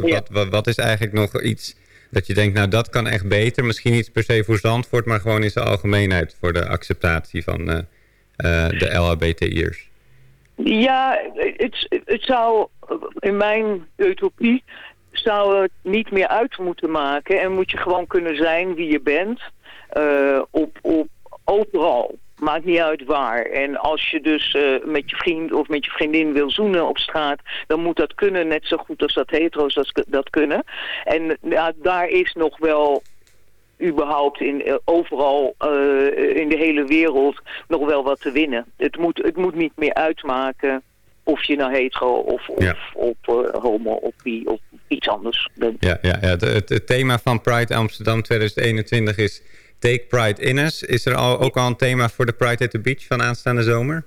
[SPEAKER 8] Wat, wat, wat is eigenlijk nog iets dat je denkt, nou dat kan echt beter? Misschien niet per se voor Zandvoort, maar gewoon in zijn algemeenheid voor de acceptatie van eh, eh, de LHBTI'ers.
[SPEAKER 12] Ja, het, het zou in mijn utopie zou het niet meer uit moeten maken. En moet je gewoon kunnen zijn wie je bent. eh, op, op overal. Maakt niet uit waar. En als je dus eh, met je vriend of met je vriendin wil zoenen op straat... dan moet dat kunnen, net zo goed als dat hetero's dat, dat kunnen. En ja, daar is nog wel überhaupt in, eh, overal eh, in de hele wereld nog wel wat te winnen. Het moet, het moet niet meer uitmaken of je nou hetero of, of,
[SPEAKER 8] Ja.
[SPEAKER 12] of homo of bi of iets anders bent.
[SPEAKER 8] Ja, ja, ja. Het, het thema van Pride Amsterdam 2021 is Take Pride in Us. Is er al, ook al een thema voor de Pride at the Beach van aanstaande zomer?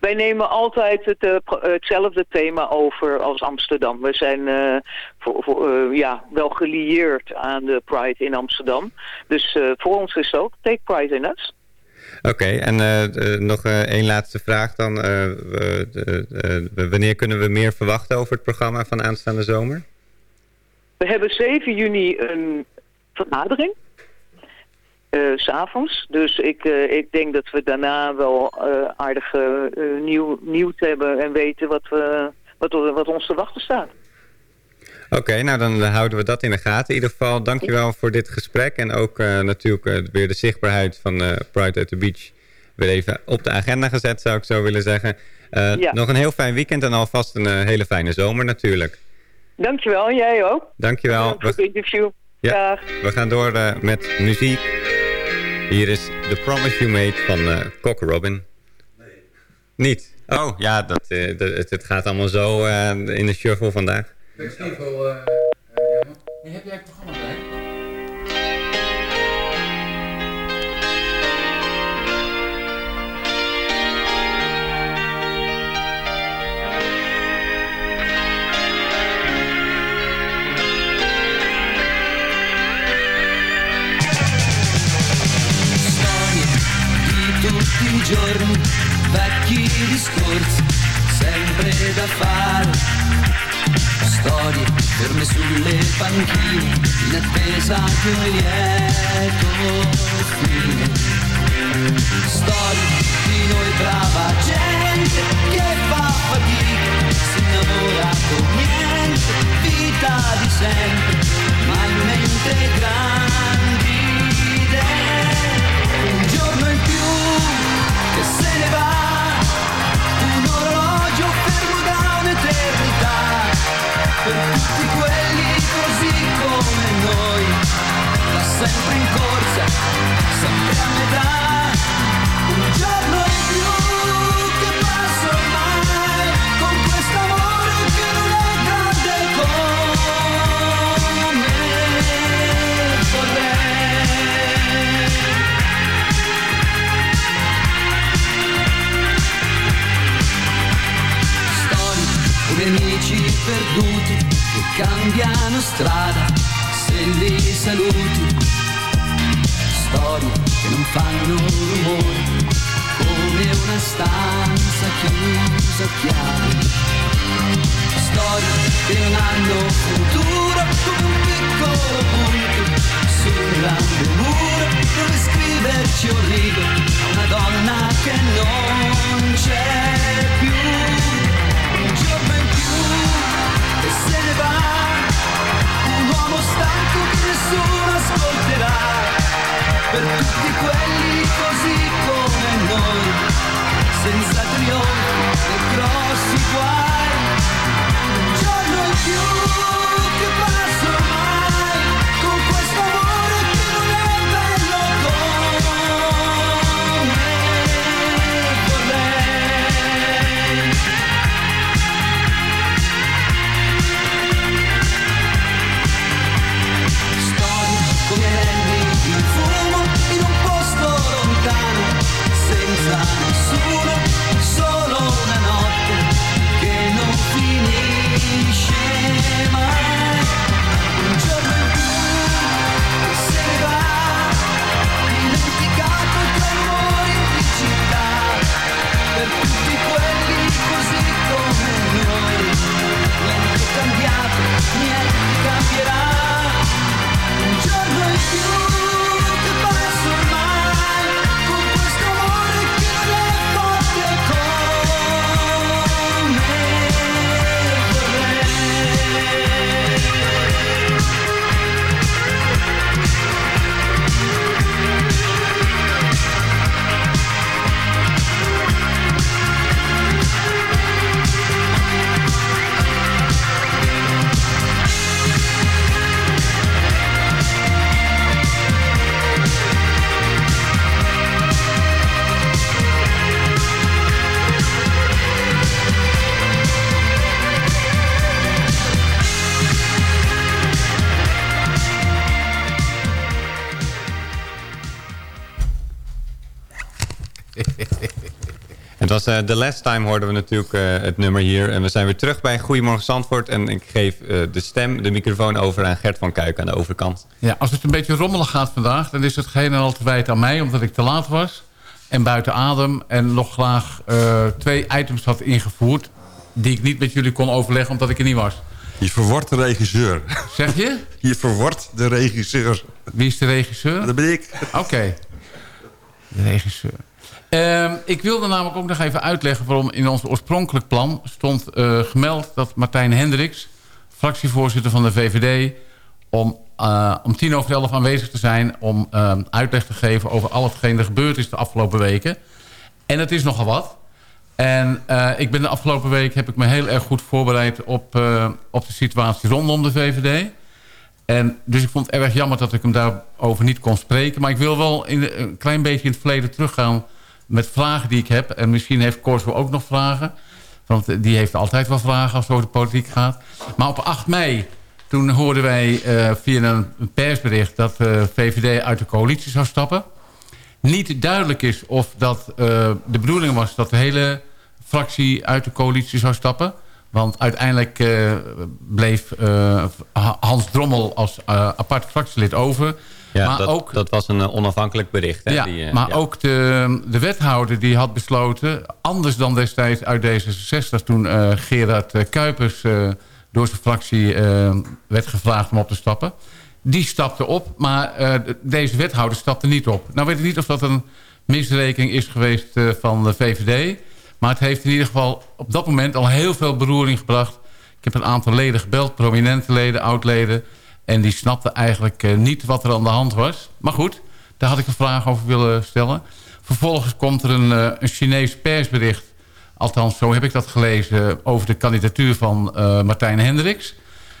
[SPEAKER 12] Wij nemen altijd het, eh, pro- hetzelfde thema over als Amsterdam. We zijn eh, voor, voor, eh, ja, wel gelieerd aan de Pride in Amsterdam. Dus eh, voor ons is het ook Take Pride in Us.
[SPEAKER 8] Oké, en eh, eh, nog eh, één laatste vraag dan. Eh, wanneer kunnen we meer verwachten over het programma van aanstaande zomer?
[SPEAKER 12] We hebben 7 juni een vergadering. Eh, s s'avonds. Dus ik, eh, ik denk dat we daarna wel eh aardig nieuw, nieuws hebben en weten wat, we, wat, wat ons te wachten staat.
[SPEAKER 8] Oké, nou dan houden we dat in de gaten. In ieder geval, dankjewel voor dit gesprek. En ook natuurlijk weer de zichtbaarheid van eh, Pride at the Beach weer even op de agenda gezet, zou ik zo willen zeggen.
[SPEAKER 12] Ja.
[SPEAKER 8] Nog een heel fijn weekend en alvast een hele fijne zomer natuurlijk.
[SPEAKER 12] Dankjewel, jij ook.
[SPEAKER 8] Dankjewel.
[SPEAKER 12] Voor het interview.
[SPEAKER 8] Ja,
[SPEAKER 12] Dag.
[SPEAKER 8] we gaan door met muziek. Hier is The Promise You Made van eh Cock Robin. Niet? Oh, ja, dat, eh, dat- het, het gaat allemaal zo eh, in de shuffle vandaag.
[SPEAKER 6] Wel, eh, eh, jammer. Heb jij het programma bij?
[SPEAKER 5] Tutti i giorni, vecchi discorsi, sempre da fare. Storie ferme sulle panchine, in attesa di un lieto fine. Storie di noi brava gente che fa fatica, si innamora con niente, vita di sempre,
[SPEAKER 8] was uh, The Last Time hoorden we natuurlijk uh, het nummer hier. En we zijn weer terug bij Goedemorgen Zandvoort. En ik geef uh, de stem, de microfoon over aan Gert van Kuik aan de overkant.
[SPEAKER 6] Ja, als het een beetje rommelig gaat vandaag... dan is het geen en al te wijten aan mij, omdat ik te laat was. En buiten adem. En nog graag twee items had ingevoerd... die ik niet met jullie kon overleggen, omdat ik er niet was.
[SPEAKER 14] Je verwordt de regisseur.
[SPEAKER 6] Zeg je?
[SPEAKER 14] Je verwordt de regisseur.
[SPEAKER 6] Wie is de regisseur?
[SPEAKER 14] Dat ben ik.
[SPEAKER 6] Oké. Okay. De regisseur. Uh, ik wilde namelijk ook nog even uitleggen waarom in ons oorspronkelijk plan stond uh, gemeld dat Martijn Hendricks, fractievoorzitter van de VVD, om, uh, om tien over elf aanwezig te zijn om uh, uitleg te geven over al hetgeen er gebeurd is de afgelopen weken. En het is nogal wat. En ik ben de afgelopen week heb ik me heel erg goed voorbereid op, op de situatie rondom de VVD. En dus ik vond het erg jammer dat ik hem daarover niet kon spreken. Maar ik wil wel in, een klein beetje in het verleden teruggaan met vragen die ik heb. En misschien heeft Corso ook nog vragen. Want die heeft altijd wel vragen als het over de politiek gaat. Maar op 8 mei, toen hoorden wij uh, via een persbericht... dat de uh, VVD uit de coalitie zou stappen. Niet duidelijk is of dat uh, de bedoeling was... dat de hele fractie uit de coalitie zou stappen. Want uiteindelijk bleef Hans Drommel als apart fractielid over...
[SPEAKER 8] Ja,
[SPEAKER 6] maar
[SPEAKER 8] dat,
[SPEAKER 6] ook,
[SPEAKER 8] dat was een uh, onafhankelijk bericht. Hè,
[SPEAKER 6] ja,
[SPEAKER 8] die, uh,
[SPEAKER 6] maar
[SPEAKER 8] ja.
[SPEAKER 6] ook de, de wethouder die had besloten... anders dan destijds uit D66... toen uh, Gerard Kuipers door zijn fractie werd gevraagd om op te stappen. Die stapte op, maar deze wethouder stapte niet op. Nou weet ik niet of dat een misrekening is geweest van de VVD... maar het heeft in ieder geval op dat moment al heel veel beroering gebracht. Ik heb een aantal leden gebeld, prominente leden, oud-leden... En die snapte eigenlijk uh, niet wat er aan de hand was. Maar goed, daar had ik een vraag over willen stellen. Vervolgens komt er een, uh, een Chinees persbericht. Althans, zo heb ik dat gelezen over de kandidatuur van Martijn Hendricks.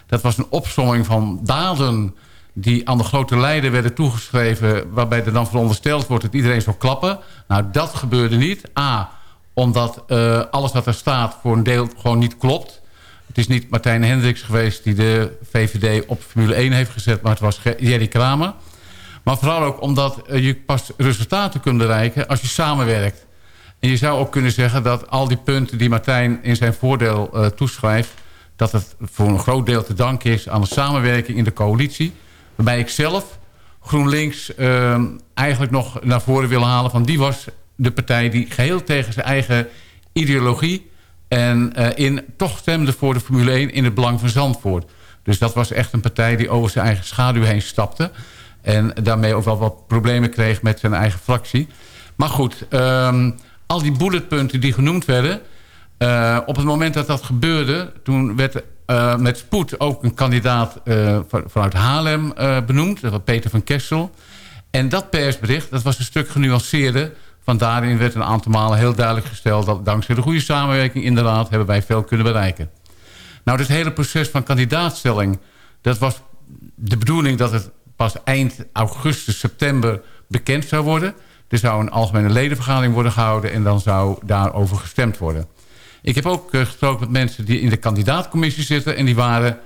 [SPEAKER 6] Dat was een opsomming van daden die aan de grote leider werden toegeschreven... waarbij er dan verondersteld wordt dat iedereen zou klappen. Nou, dat gebeurde niet. A, omdat alles wat er staat voor een deel gewoon niet klopt... Het is niet Martijn Hendricks geweest die de VVD op Formule 1 heeft gezet... maar het was Jerry Kramer. Maar vooral ook omdat je pas resultaten kunt bereiken als je samenwerkt. En je zou ook kunnen zeggen dat al die punten die Martijn in zijn voordeel uh, toeschrijft... dat het voor een groot deel te danken is aan de samenwerking in de coalitie. Waarbij ik zelf GroenLinks uh, eigenlijk nog naar voren wil halen... van die was de partij die geheel tegen zijn eigen ideologie en uh, in, toch stemde voor de Formule 1 in het belang van Zandvoort. Dus dat was echt een partij die over zijn eigen schaduw heen stapte. En daarmee ook wel wat problemen kreeg met zijn eigen fractie. Maar goed, um, al die bulletpunten die genoemd werden... Uh, op het moment dat dat gebeurde... toen werd uh, met spoed ook een kandidaat vanuit Haarlem benoemd. Dat was Peter van Kessel. En dat persbericht, dat was een stuk genuanceerder... Van daarin werd een aantal malen heel duidelijk gesteld... dat dankzij de goede samenwerking inderdaad hebben wij veel kunnen bereiken. Nou, dit hele proces van kandidaatstelling... dat was de bedoeling dat het pas eind augustus, september bekend zou worden. Er zou een algemene ledenvergadering worden gehouden... en dan zou daarover gestemd worden. Ik heb ook uh, gesproken met mensen die in de kandidaatcommissie zitten... en die waren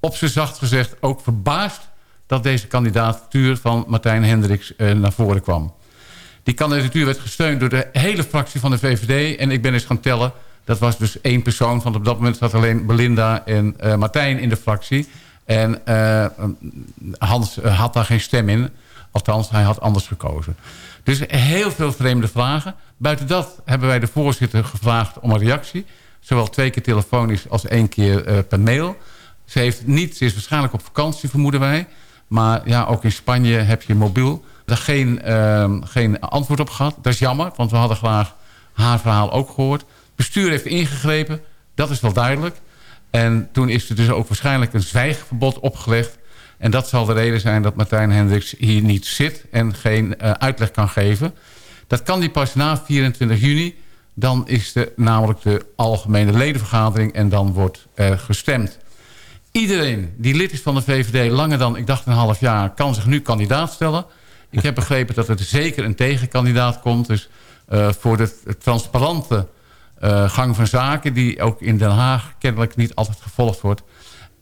[SPEAKER 6] op z'n zacht gezegd ook verbaasd... dat deze kandidatuur van Martijn Hendricks uh, naar voren kwam. Die kandidatuur werd gesteund door de hele fractie van de VVD. En ik ben eens gaan tellen. Dat was dus één persoon. Want op dat moment zat alleen Belinda en uh, Martijn in de fractie. En uh, Hans uh, had daar geen stem in. Althans, hij had anders gekozen. Dus heel veel vreemde vragen. Buiten dat hebben wij de voorzitter gevraagd om een reactie. Zowel twee keer telefonisch als één keer per mail. Ze, heeft niet, ze is waarschijnlijk op vakantie, vermoeden wij. Maar ja, ook in Spanje heb je mobiel daar geen, uh, geen antwoord op gehad. Dat is jammer, want we hadden graag haar verhaal ook gehoord. Het bestuur heeft ingegrepen, dat is wel duidelijk. En toen is er dus ook waarschijnlijk een zwijgverbod opgelegd. En dat zal de reden zijn dat Martijn Hendricks hier niet zit... en geen uh, uitleg kan geven. Dat kan die pas na 24 juni. Dan is er namelijk de algemene ledenvergadering... en dan wordt er gestemd. Iedereen die lid is van de VVD langer dan, ik dacht een half jaar... kan zich nu kandidaat stellen... Ik heb begrepen dat er zeker een tegenkandidaat komt. Dus uh, voor de, transparante uh, gang van zaken... die ook in Den Haag kennelijk niet altijd gevolgd wordt.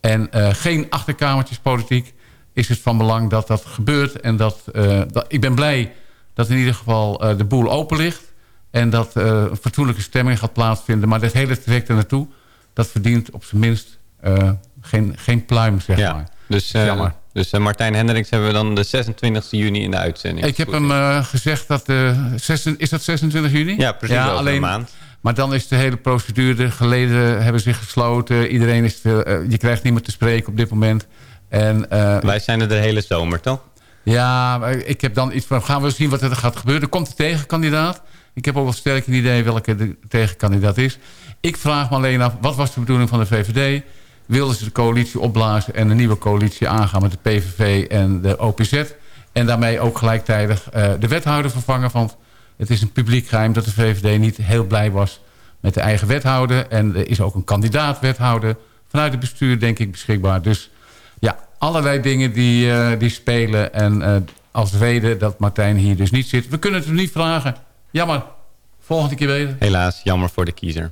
[SPEAKER 6] En uh, geen achterkamertjespolitiek is het van belang dat dat gebeurt. En dat, dat ik ben blij dat in ieder geval de boel open ligt. En dat eh, een fatsoenlijke stemming gaat plaatsvinden. Maar dit hele traject naartoe, dat verdient op zijn minst eh, geen, geen pluim, zeg
[SPEAKER 8] Ja,
[SPEAKER 6] maar.
[SPEAKER 8] dus, eh,
[SPEAKER 6] Jammer.
[SPEAKER 8] Dus eh, Martijn Hendricks hebben we dan de 26 juni in de uitzending.
[SPEAKER 6] Ik heb hem eh, gezegd dat... eh, 16 is dat 26 juni?
[SPEAKER 8] Ja, precies over een maand.
[SPEAKER 6] Maar dan is de hele procedure... De geleden hebben zich gesloten. Iedereen is... te- je krijgt niemand te spreken op dit moment. En, eh,
[SPEAKER 8] Wij zijn er de hele zomer, toch?
[SPEAKER 6] Ja, maar ik heb dan iets van... Gaan we zien wat er gaat gebeuren. Er komt een tegenkandidaat. Ik heb ook wel sterk een idee welke de tegenkandidaat is. Ik vraag me alleen af... Wat was de bedoeling van de VVD? Wilden ze de coalitie opblazen... en een nieuwe coalitie aangaan met de PVV en de OPZ... en daarmee ook gelijktijdig eh, de wethouder vervangen? Want het is een publiek geheim dat de VVD niet heel blij was... met de eigen wethouder. En er is ook een kandidaat wethouder... vanuit het bestuur, denk ik, beschikbaar. Dus ja, allerlei dingen die, eh, die spelen. En eh, als reden dat Martijn hier dus niet zit. We kunnen het hem niet vragen. Jammer. Volgende keer weten.
[SPEAKER 8] Helaas, jammer voor de kiezer.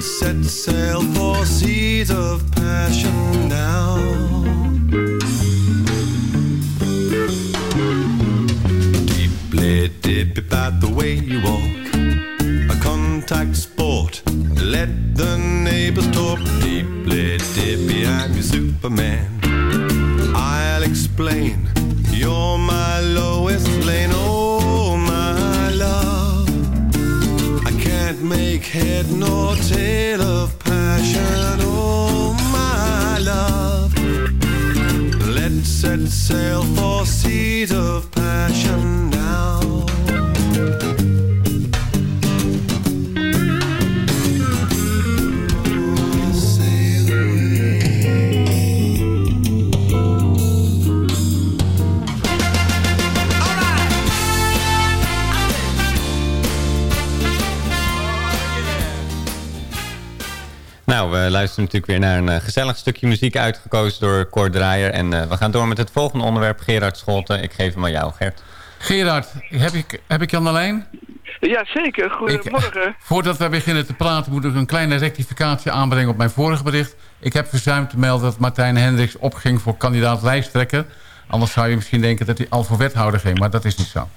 [SPEAKER 4] Set sail for seas of passion now. Deeply dip about the way you walk. A contact sport. Let the neighbors talk. Deeply dippy, I'm your Superman. I'll explain. Can't make head nor tail of passion. Oh, my love. Let's set sail for seas of passion
[SPEAKER 8] Nou, we luisteren natuurlijk weer naar een eh, gezellig stukje muziek uitgekozen door Cor Draaier. En eh, we gaan door met het volgende onderwerp, Gerard Scholten. Ik geef hem aan jou, Gert.
[SPEAKER 6] Gerard, heb ik, heb ik je aan de lijn?
[SPEAKER 15] Ja, zeker. Goedemorgen.
[SPEAKER 6] Voordat we beginnen te praten moet ik een kleine rectificatie aanbrengen op mijn vorige bericht. Ik heb verzuimd te melden dat Martijn Hendricks opging voor kandidaat lijsttrekker. Anders zou je misschien denken dat hij al voor wethouder ging, maar dat is niet zo.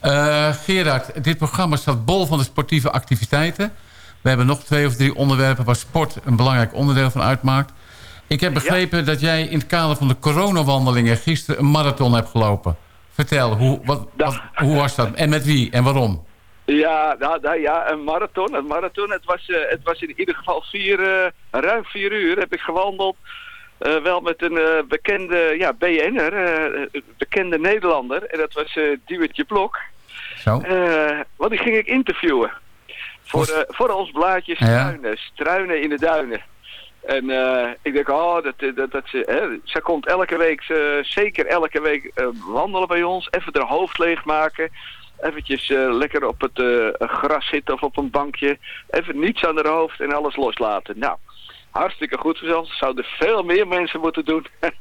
[SPEAKER 6] Eh, Gerard, dit programma staat bol van de sportieve activiteiten. We hebben nog twee of drie onderwerpen waar sport een belangrijk onderdeel van uitmaakt. Ik heb begrepen dat jij in het kader van de coronawandelingen gisteren een marathon hebt gelopen. Vertel, hoe, wat, [LAUGHS] wat- hoe was dat en met wie en waarom?
[SPEAKER 15] Ja, nou, nou ja, een marathon. Een marathon. Het was, eh, het was in ieder geval vier, eh, ruim vier uur heb ik gewandeld. Eh, wel met een bekende ja, BN'er, bekende Nederlander. En dat was Duwertje Blok.
[SPEAKER 6] Zo.
[SPEAKER 15] Want die ging ik interviewen. Voor, eh, voor ons blaadje
[SPEAKER 6] Ja.
[SPEAKER 15] Struinen. Struinen in de duinen. En eh, ik denk, oh, dat, dat, dat ze, hè, zij komt elke week, eh, zeker elke week eh, wandelen bij ons. Even haar hoofd leegmaken. Eventjes eh, lekker op het eh, gras zitten of op een bankje. Even niets aan haar hoofd en alles loslaten. Nou, hartstikke goed vanzelf. Zouden veel meer mensen moeten doen. [LAUGHS]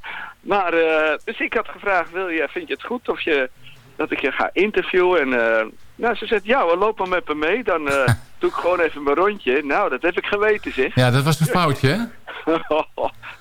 [SPEAKER 15] maar, eh, dus ik had gevraagd, wil je, vind je het goed of je, dat ik je ga interviewen? En eh, nou, ze zegt, ja, we lopen met me mee. Dan eh, [LAUGHS] doe ik gewoon even mijn rondje. Nou, dat heb ik geweten, zeg.
[SPEAKER 6] Ja, dat was een foutje, hè? [LAUGHS]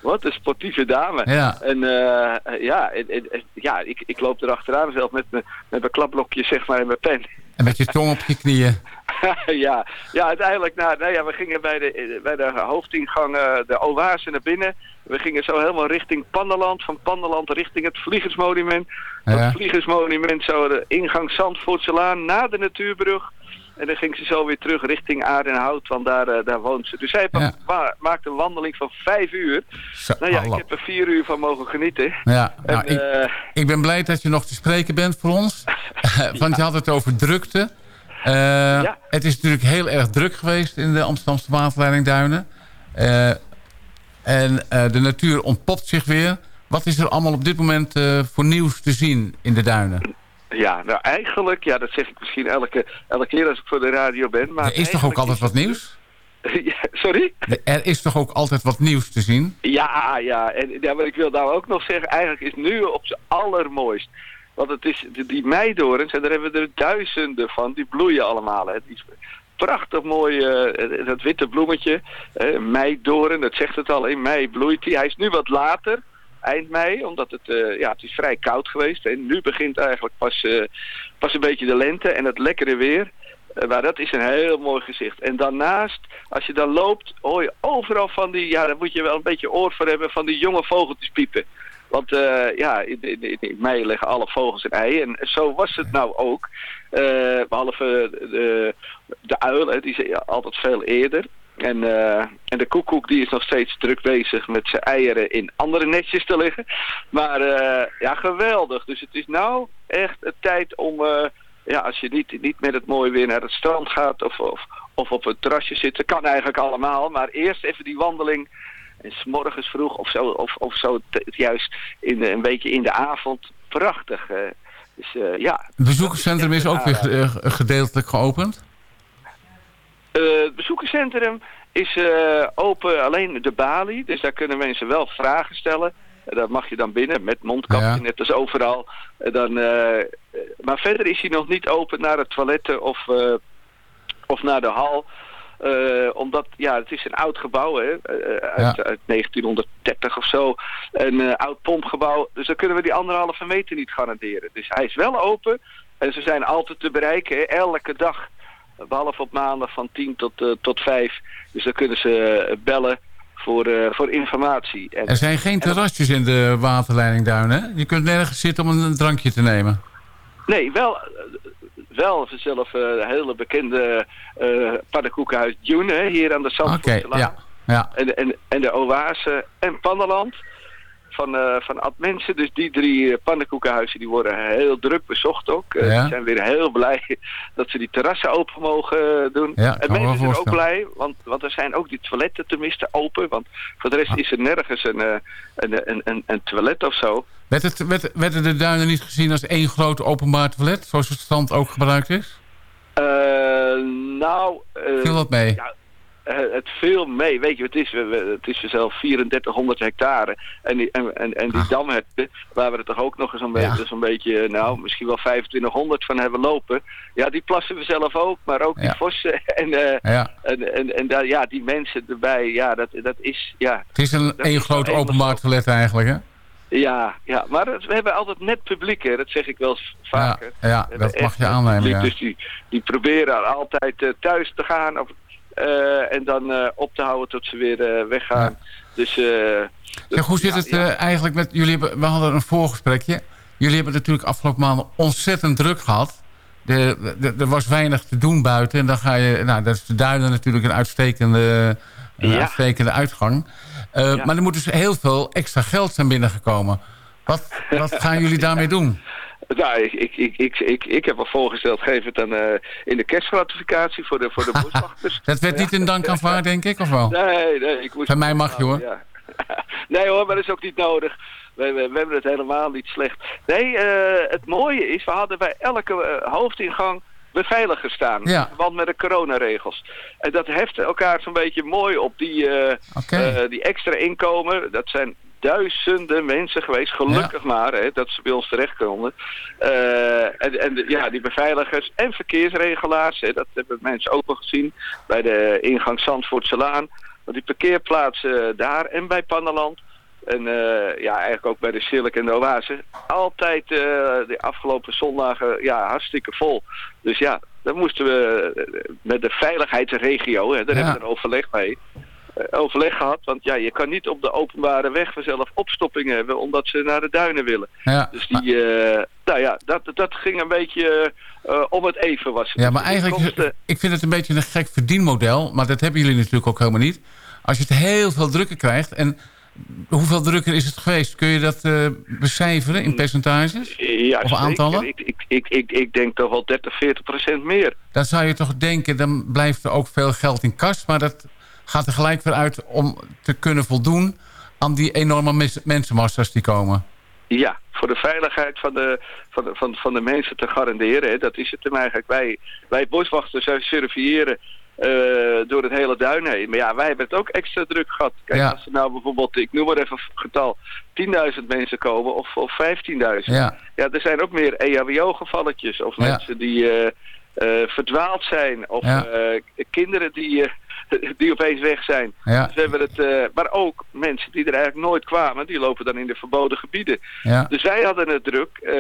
[SPEAKER 15] Wat een sportieve dame.
[SPEAKER 6] Ja.
[SPEAKER 15] En eh, ja, en- ja ik, ik loop erachteraan zelf met mijn met mijn klapblokje zeg maar in mijn pen.
[SPEAKER 6] En met je tong op je knieën. [LAUGHS]
[SPEAKER 15] ja, ja, uiteindelijk, nou, nou ja, we gingen bij de, bij de hoofdingang, eh, de oase naar binnen. We gingen zo helemaal richting Panderland, van Panderland richting het Vliegersmonument.
[SPEAKER 6] Ja.
[SPEAKER 15] Dat Vliegersmonument, zo de ingang Zandvoortselaan, na de natuurbrug. En dan ging ze zo weer terug richting Aardenhout, want daar, eh, daar woont ze. Dus zij heeft ma- maakt een wandeling van vijf uur.
[SPEAKER 6] Zo,
[SPEAKER 15] nou ja,
[SPEAKER 6] hallo.
[SPEAKER 15] ik heb er vier uur van mogen genieten.
[SPEAKER 6] Ja,
[SPEAKER 15] En,
[SPEAKER 6] nou, ik,
[SPEAKER 15] eh,
[SPEAKER 6] ik ben blij dat je nog te spreken bent voor ons. [LAUGHS] [LAUGHS] Want je had het over drukte. Eh, Het is natuurlijk heel erg druk geweest in de Amsterdamse waterleidingduinen. Eh, en eh, de natuur ontpopt zich weer. Wat is er allemaal op dit moment voor nieuws te zien in de duinen?
[SPEAKER 15] Ja, nou eigenlijk, ja, dat zeg ik misschien elke, elke keer als ik voor de radio ben. Maar
[SPEAKER 6] Er is toch ook altijd wat nieuws? [LAUGHS]
[SPEAKER 15] Sorry?
[SPEAKER 6] Er is toch ook altijd wat nieuws te zien?
[SPEAKER 15] Ja, ja. En ja, maar ik wil nou ook nog zeggen, eigenlijk is nu op zijn allermooist. Want het is, die, meidorens, en daar hebben we er duizenden van, die bloeien allemaal. Hè. Die prachtig mooi, eh, dat witte bloemetje, eh, meidoren, dat zegt het al, in mei bloeit hij. Hij is nu wat later, eind mei, omdat het, eh, ja, het is vrij koud geweest. En nu begint eigenlijk pas, eh, pas een beetje de lente en het lekkere weer. Maar dat is een heel mooi gezicht. En daarnaast, als je dan loopt, hoor je overal van die, ja, daar moet je wel een beetje oor voor hebben, van die jonge vogeltjes piepen. Want eh, ja, in, in, mei leggen alle vogels een ei. En zo was het nou ook. Eh, behalve de, de uil, die is altijd veel eerder. En, eh, en de koekoek die is nog steeds druk bezig met zijn eieren in andere netjes te leggen. Maar ja, geweldig. Dus het is nou echt een tijd om, ja, als je niet, niet met het mooie weer naar het strand gaat of, of, of op het terrasje zit. Dat kan eigenlijk allemaal. Maar eerst even die wandeling. En s'morgens vroeg of zo, of, of zo juist in de, een beetje in de avond. Prachtig. eh. dus eh, ja.
[SPEAKER 6] Het bezoekerscentrum is ook weer eh, gedeeltelijk geopend.
[SPEAKER 15] Het bezoekerscentrum is open alleen de balie. Dus daar kunnen mensen wel vragen stellen. En daar mag je dan binnen met mondkapje,
[SPEAKER 6] Ja.
[SPEAKER 15] net als overal. Dan, maar verder is hij nog niet open naar het toiletten of, of naar de hal. Eh, omdat, ja, het is een oud gebouw, hè, eh, uit, uit 1930 of zo. Een eh, oud pompgebouw. Dus dan kunnen we die anderhalve meter niet garanderen. Dus hij is wel open. En ze zijn altijd te bereiken, hè, elke dag. Behalve op maandag van 10 tot, tot 5. Dus dan kunnen ze bellen voor, voor informatie. En,
[SPEAKER 6] Er zijn geen terrasjes in de waterleidingduinen. hè? Je kunt nergens zitten om een drankje te nemen.
[SPEAKER 15] Nee, wel, wel zelf een hele bekende eh pannenkoekenhuis Dune, hè, hier aan de
[SPEAKER 6] Oké,
[SPEAKER 15] Zandvoortselaan.
[SPEAKER 6] ja. ja.
[SPEAKER 15] En, en, en de Oase en Pannenland van, eh van Ad Mensen. Dus die drie eh, pannenkoekenhuizen die worden heel druk bezocht ook. Eh,
[SPEAKER 6] Ja.
[SPEAKER 15] Die zijn weer heel blij [LAUGHS] dat ze die terrassen open mogen doen.
[SPEAKER 6] Ja,
[SPEAKER 15] en mensen zijn ook blij, want, want er zijn ook die toiletten tenminste open. Want voor de
[SPEAKER 6] Ah.
[SPEAKER 15] rest is er nergens een, een, een, een, een toilet of zo.
[SPEAKER 6] Werd het, werd, werden de duinen niet gezien als één groot openbaar toilet? Zoals het stand ook gebruikt is?
[SPEAKER 15] Nou...
[SPEAKER 6] Viel dat mee?
[SPEAKER 15] Ja, het viel mee. Weet je, het is, het is zelf 3400 hectare. En die, en, en, en die damherten, waar we er toch ook nog eens een beetje, zo'n beetje, nou, misschien wel 2500 van hebben lopen. Ja, die plassen we zelf ook, maar ook die vossen. [LAUGHS] En, eh,
[SPEAKER 6] Ja.
[SPEAKER 15] en, en, en daar, ja, die mensen erbij, ja, dat, dat is, ja...
[SPEAKER 6] Het is een één groot openbaar toilet eigenlijk, hè?
[SPEAKER 15] Ja, ja, maar we hebben altijd net publiek, hè. dat zeg ik wel eens vaker.
[SPEAKER 6] Ja, dat mag je aannemen,
[SPEAKER 15] publiek,
[SPEAKER 6] ja.
[SPEAKER 15] Dus die, die proberen altijd eh, thuis te gaan of, eh, en dan eh, op te houden tot ze weer eh, weggaan. Dus, eh,
[SPEAKER 6] Zeg, hoe zit
[SPEAKER 15] ja,
[SPEAKER 6] het eh, eigenlijk met... Jullie hebben, we hadden een voorgesprekje. Jullie hebben natuurlijk afgelopen maanden ontzettend druk gehad. De, de- er was weinig te doen buiten. En dan ga je... Nou, dat is de duinen natuurlijk een uitstekende, een
[SPEAKER 15] Ja.
[SPEAKER 6] uitstekende uitgang. Eh,
[SPEAKER 15] Ja.
[SPEAKER 6] Maar er moet dus heel veel extra geld zijn binnengekomen. Wat, wat [LAUGHS] gaan jullie daarmee doen?
[SPEAKER 15] Nou, ik, ik, ik, ik, ik, ik heb al voorgesteld, geef het dan eh, in de kerstgratificatie voor de, voor de [LAUGHS] boswachters.
[SPEAKER 6] Dat werd niet in dank aanvaard, denk ik, of wel?
[SPEAKER 15] Nee, nee. Ik moest
[SPEAKER 6] Van mij mag je, hoor.
[SPEAKER 15] Ja. [LAUGHS] nee hoor, maar dat is ook niet nodig. We, we, we hebben het helemaal niet slecht. Nee, eh, het mooie is, we hadden bij elke eh, hoofdingang beveiligers staan.
[SPEAKER 6] Ja.
[SPEAKER 15] Verband met de coronaregels. En dat heft elkaar zo'n beetje mooi op. Die, die extra inkomen, dat zijn duizenden mensen geweest. Gelukkig maar, hè, dat ze bij ons terecht konden. Eh, en en ja, die beveiligers en verkeersregelaars, hè, dat hebben mensen ook wel gezien bij de ingang Zandvoortselaan. Want die parkeerplaatsen daar en bij Panneland. En eh, ja, eigenlijk ook bij de Silk en de Oase. Altijd eh, de afgelopen zondagen ja, hartstikke vol. Dus ja, dan moesten we met de veiligheidsregio, hè, daar
[SPEAKER 6] Ja.
[SPEAKER 15] hebben we een overleg mee. Eh, overleg gehad, want ja, je kan niet op de openbare weg vanzelf opstoppingen hebben omdat ze naar de duinen willen.
[SPEAKER 6] Ja,
[SPEAKER 15] Dus die, eh, nou ja, dat, dat ging een beetje eh, om het even was. het.
[SPEAKER 6] Ja, maar eigenlijk,
[SPEAKER 15] inkomsten-
[SPEAKER 6] ik vind het een beetje een gek verdienmodel. Maar dat hebben jullie natuurlijk ook helemaal niet. Als je het heel veel drukker krijgt. En hoeveel drukker is het geweest? Kun je dat becijferen in percentages?
[SPEAKER 15] Ja,
[SPEAKER 6] Of aantallen?
[SPEAKER 15] Ik, ik, ik, ik, ik denk toch wel 30, 40 procent meer.
[SPEAKER 6] Dan zou je toch denken, dan blijft er ook veel geld in kas. Maar dat gaat er gelijk weer uit om te kunnen voldoen aan die enorme mensenmassa's die komen.
[SPEAKER 15] Ja, voor de veiligheid van de, van de, van, van de mensen te garanderen. Hè. Dat is het hem eigenlijk. Wij, wij boswachters surveilleren eh, door het hele duin heen. Maar ja, wij hebben het ook extra druk gehad. Kijk,
[SPEAKER 6] Ja.
[SPEAKER 15] als er nou bijvoorbeeld, ik noem maar even getal, 10.000 mensen komen of, of 15.000.
[SPEAKER 6] Ja.
[SPEAKER 15] ja, er zijn ook meer EHBO-gevalletjes. Of
[SPEAKER 6] Ja.
[SPEAKER 15] mensen die eh, eh, verdwaald zijn. Of
[SPEAKER 6] Ja.
[SPEAKER 15] kinderen die, [LAUGHS] die opeens weg zijn.
[SPEAKER 6] Ja.
[SPEAKER 15] Dus we hebben het, eh, maar ook mensen die er eigenlijk nooit kwamen. Die lopen dan in de verboden gebieden.
[SPEAKER 6] Ja.
[SPEAKER 15] Dus wij hadden het druk. Eh,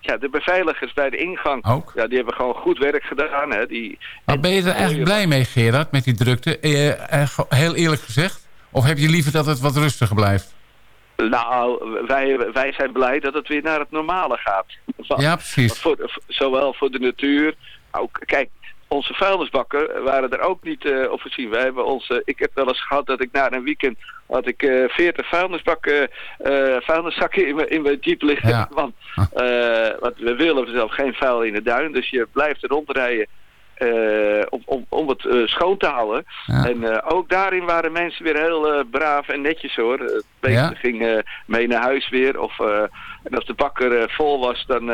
[SPEAKER 15] ja, de beveiligers bij de ingang.
[SPEAKER 6] Ook?
[SPEAKER 15] Ja, die hebben gewoon goed werk gedaan. Hè. Die,
[SPEAKER 6] Maar ben je er eigenlijk blij mee, Gerard, met die drukte? Eh, heel eerlijk gezegd? Of heb je liever dat het wat rustiger blijft?
[SPEAKER 15] Nou, wij, wij zijn blij dat het weer naar het normale gaat. Van-
[SPEAKER 6] Ja, precies.
[SPEAKER 15] Voor- zowel voor de natuur. Ook, kijk, onze vuilnisbakken waren er ook niet eh op voorzien. Wij hebben onze, ik heb wel eens gehad dat ik na een weekend had ik eh 40 vuilnisbakken, eh vuilniszakken in mijn, in mijn jeep liggen.
[SPEAKER 6] Ja. [LAUGHS]
[SPEAKER 15] Want, want we willen zelf geen vuil in de duin. Dus je blijft er rondrijden. om, om, om het schoon te houden.
[SPEAKER 6] Ja.
[SPEAKER 15] En ook daarin waren mensen weer heel braaf en netjes hoor. Het beest
[SPEAKER 6] Ja?
[SPEAKER 15] ging mee naar huis weer. Of, en als de bakker vol was, dan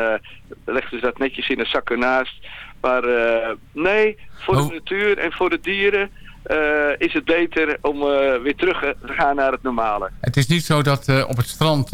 [SPEAKER 15] legden ze dat netjes in een zak ernaast. Maar eh, nee, voor
[SPEAKER 6] Oh.
[SPEAKER 15] de natuur en voor de dieren eh, is het beter om eh, weer terug te gaan naar het normale.
[SPEAKER 6] Het is niet zo dat op het strand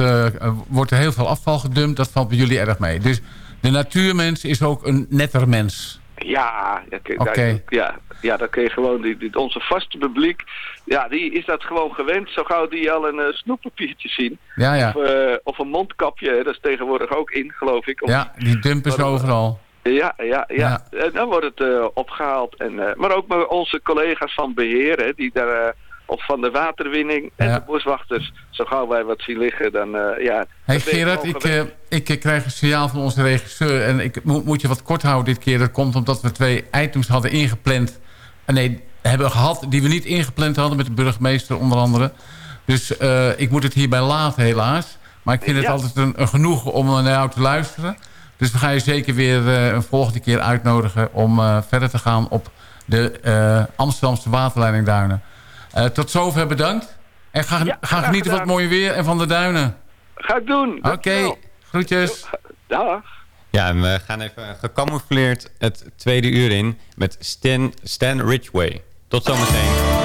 [SPEAKER 6] wordt er heel veel afval gedumpt. Dat valt bij jullie erg mee. Dus de natuurmens is ook een netter mens.
[SPEAKER 15] Ja, ja, daar- ja, ja, dan kun je gewoon die, die- onze vaste publiek, ja, die is dat gewoon gewend. Zo gauw die al een eh, snoeppapiertje zien.
[SPEAKER 6] Ja, ja.
[SPEAKER 15] Of, of een mondkapje, dat is tegenwoordig ook in, geloof ik. Of-
[SPEAKER 6] Ja, die dumpen ze overal.
[SPEAKER 15] Ja, ja, ja. En dan wordt het eh, opgehaald. En, eh, maar ook met onze collega's van beheer, hè, die daar, eh, of van de waterwinning en
[SPEAKER 6] Ja.
[SPEAKER 15] de boswachters. Zo gauw wij wat zien liggen, dan eh, ja.
[SPEAKER 6] Hey Gerard, ik, eh, ik eh, krijg een signaal van onze regisseur. En ik mo- moet je wat kort houden dit keer. Dat komt omdat we twee items hadden ingepland. Eh, nee, hebben gehad die we niet ingepland hadden met de burgemeester onder andere. Dus eh, ik moet het hierbij laten helaas. Maar ik vind het altijd een, een genoegen om naar jou te luisteren. Dus we gaan je zeker weer eh, een volgende keer uitnodigen... om eh, verder te gaan op de eh, Amsterdamse waterleidingduinen. Eh, tot zover bedankt. En ga, ga genieten van het mooie weer en van de duinen.
[SPEAKER 15] Ga ik doen.
[SPEAKER 6] Oké, groetjes.
[SPEAKER 15] Dag.
[SPEAKER 8] Ja, en we gaan even gecamoufleerd het tweede uur in met Stan, Stan Ridgway. Tot zometeen.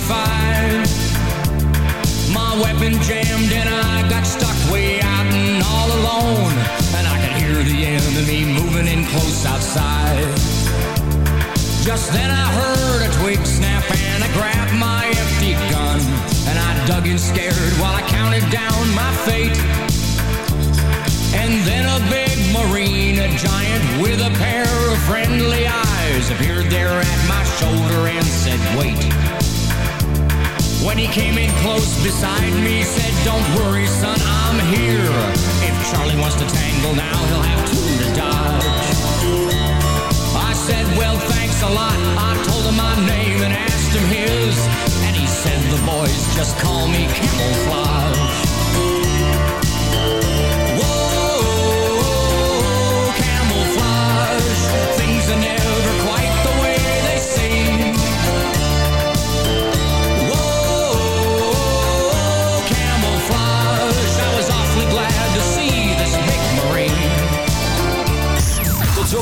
[SPEAKER 16] 65. My weapon jammed and I got stuck way out and all alone. And I could hear the enemy moving in close outside. Just then I heard a twig snap and I grabbed my empty gun. And I dug in scared while I counted down my fate. And then a big marine, a giant with a pair of friendly eyes, appeared there at my shoulder and said, wait. When he came in close beside me, said, don't worry, son, I'm here. If Charlie wants to tangle now, he'll have two to dodge. I said, well, thanks a lot. I told him my name and asked him his. And he said, the boys just call me camouflage.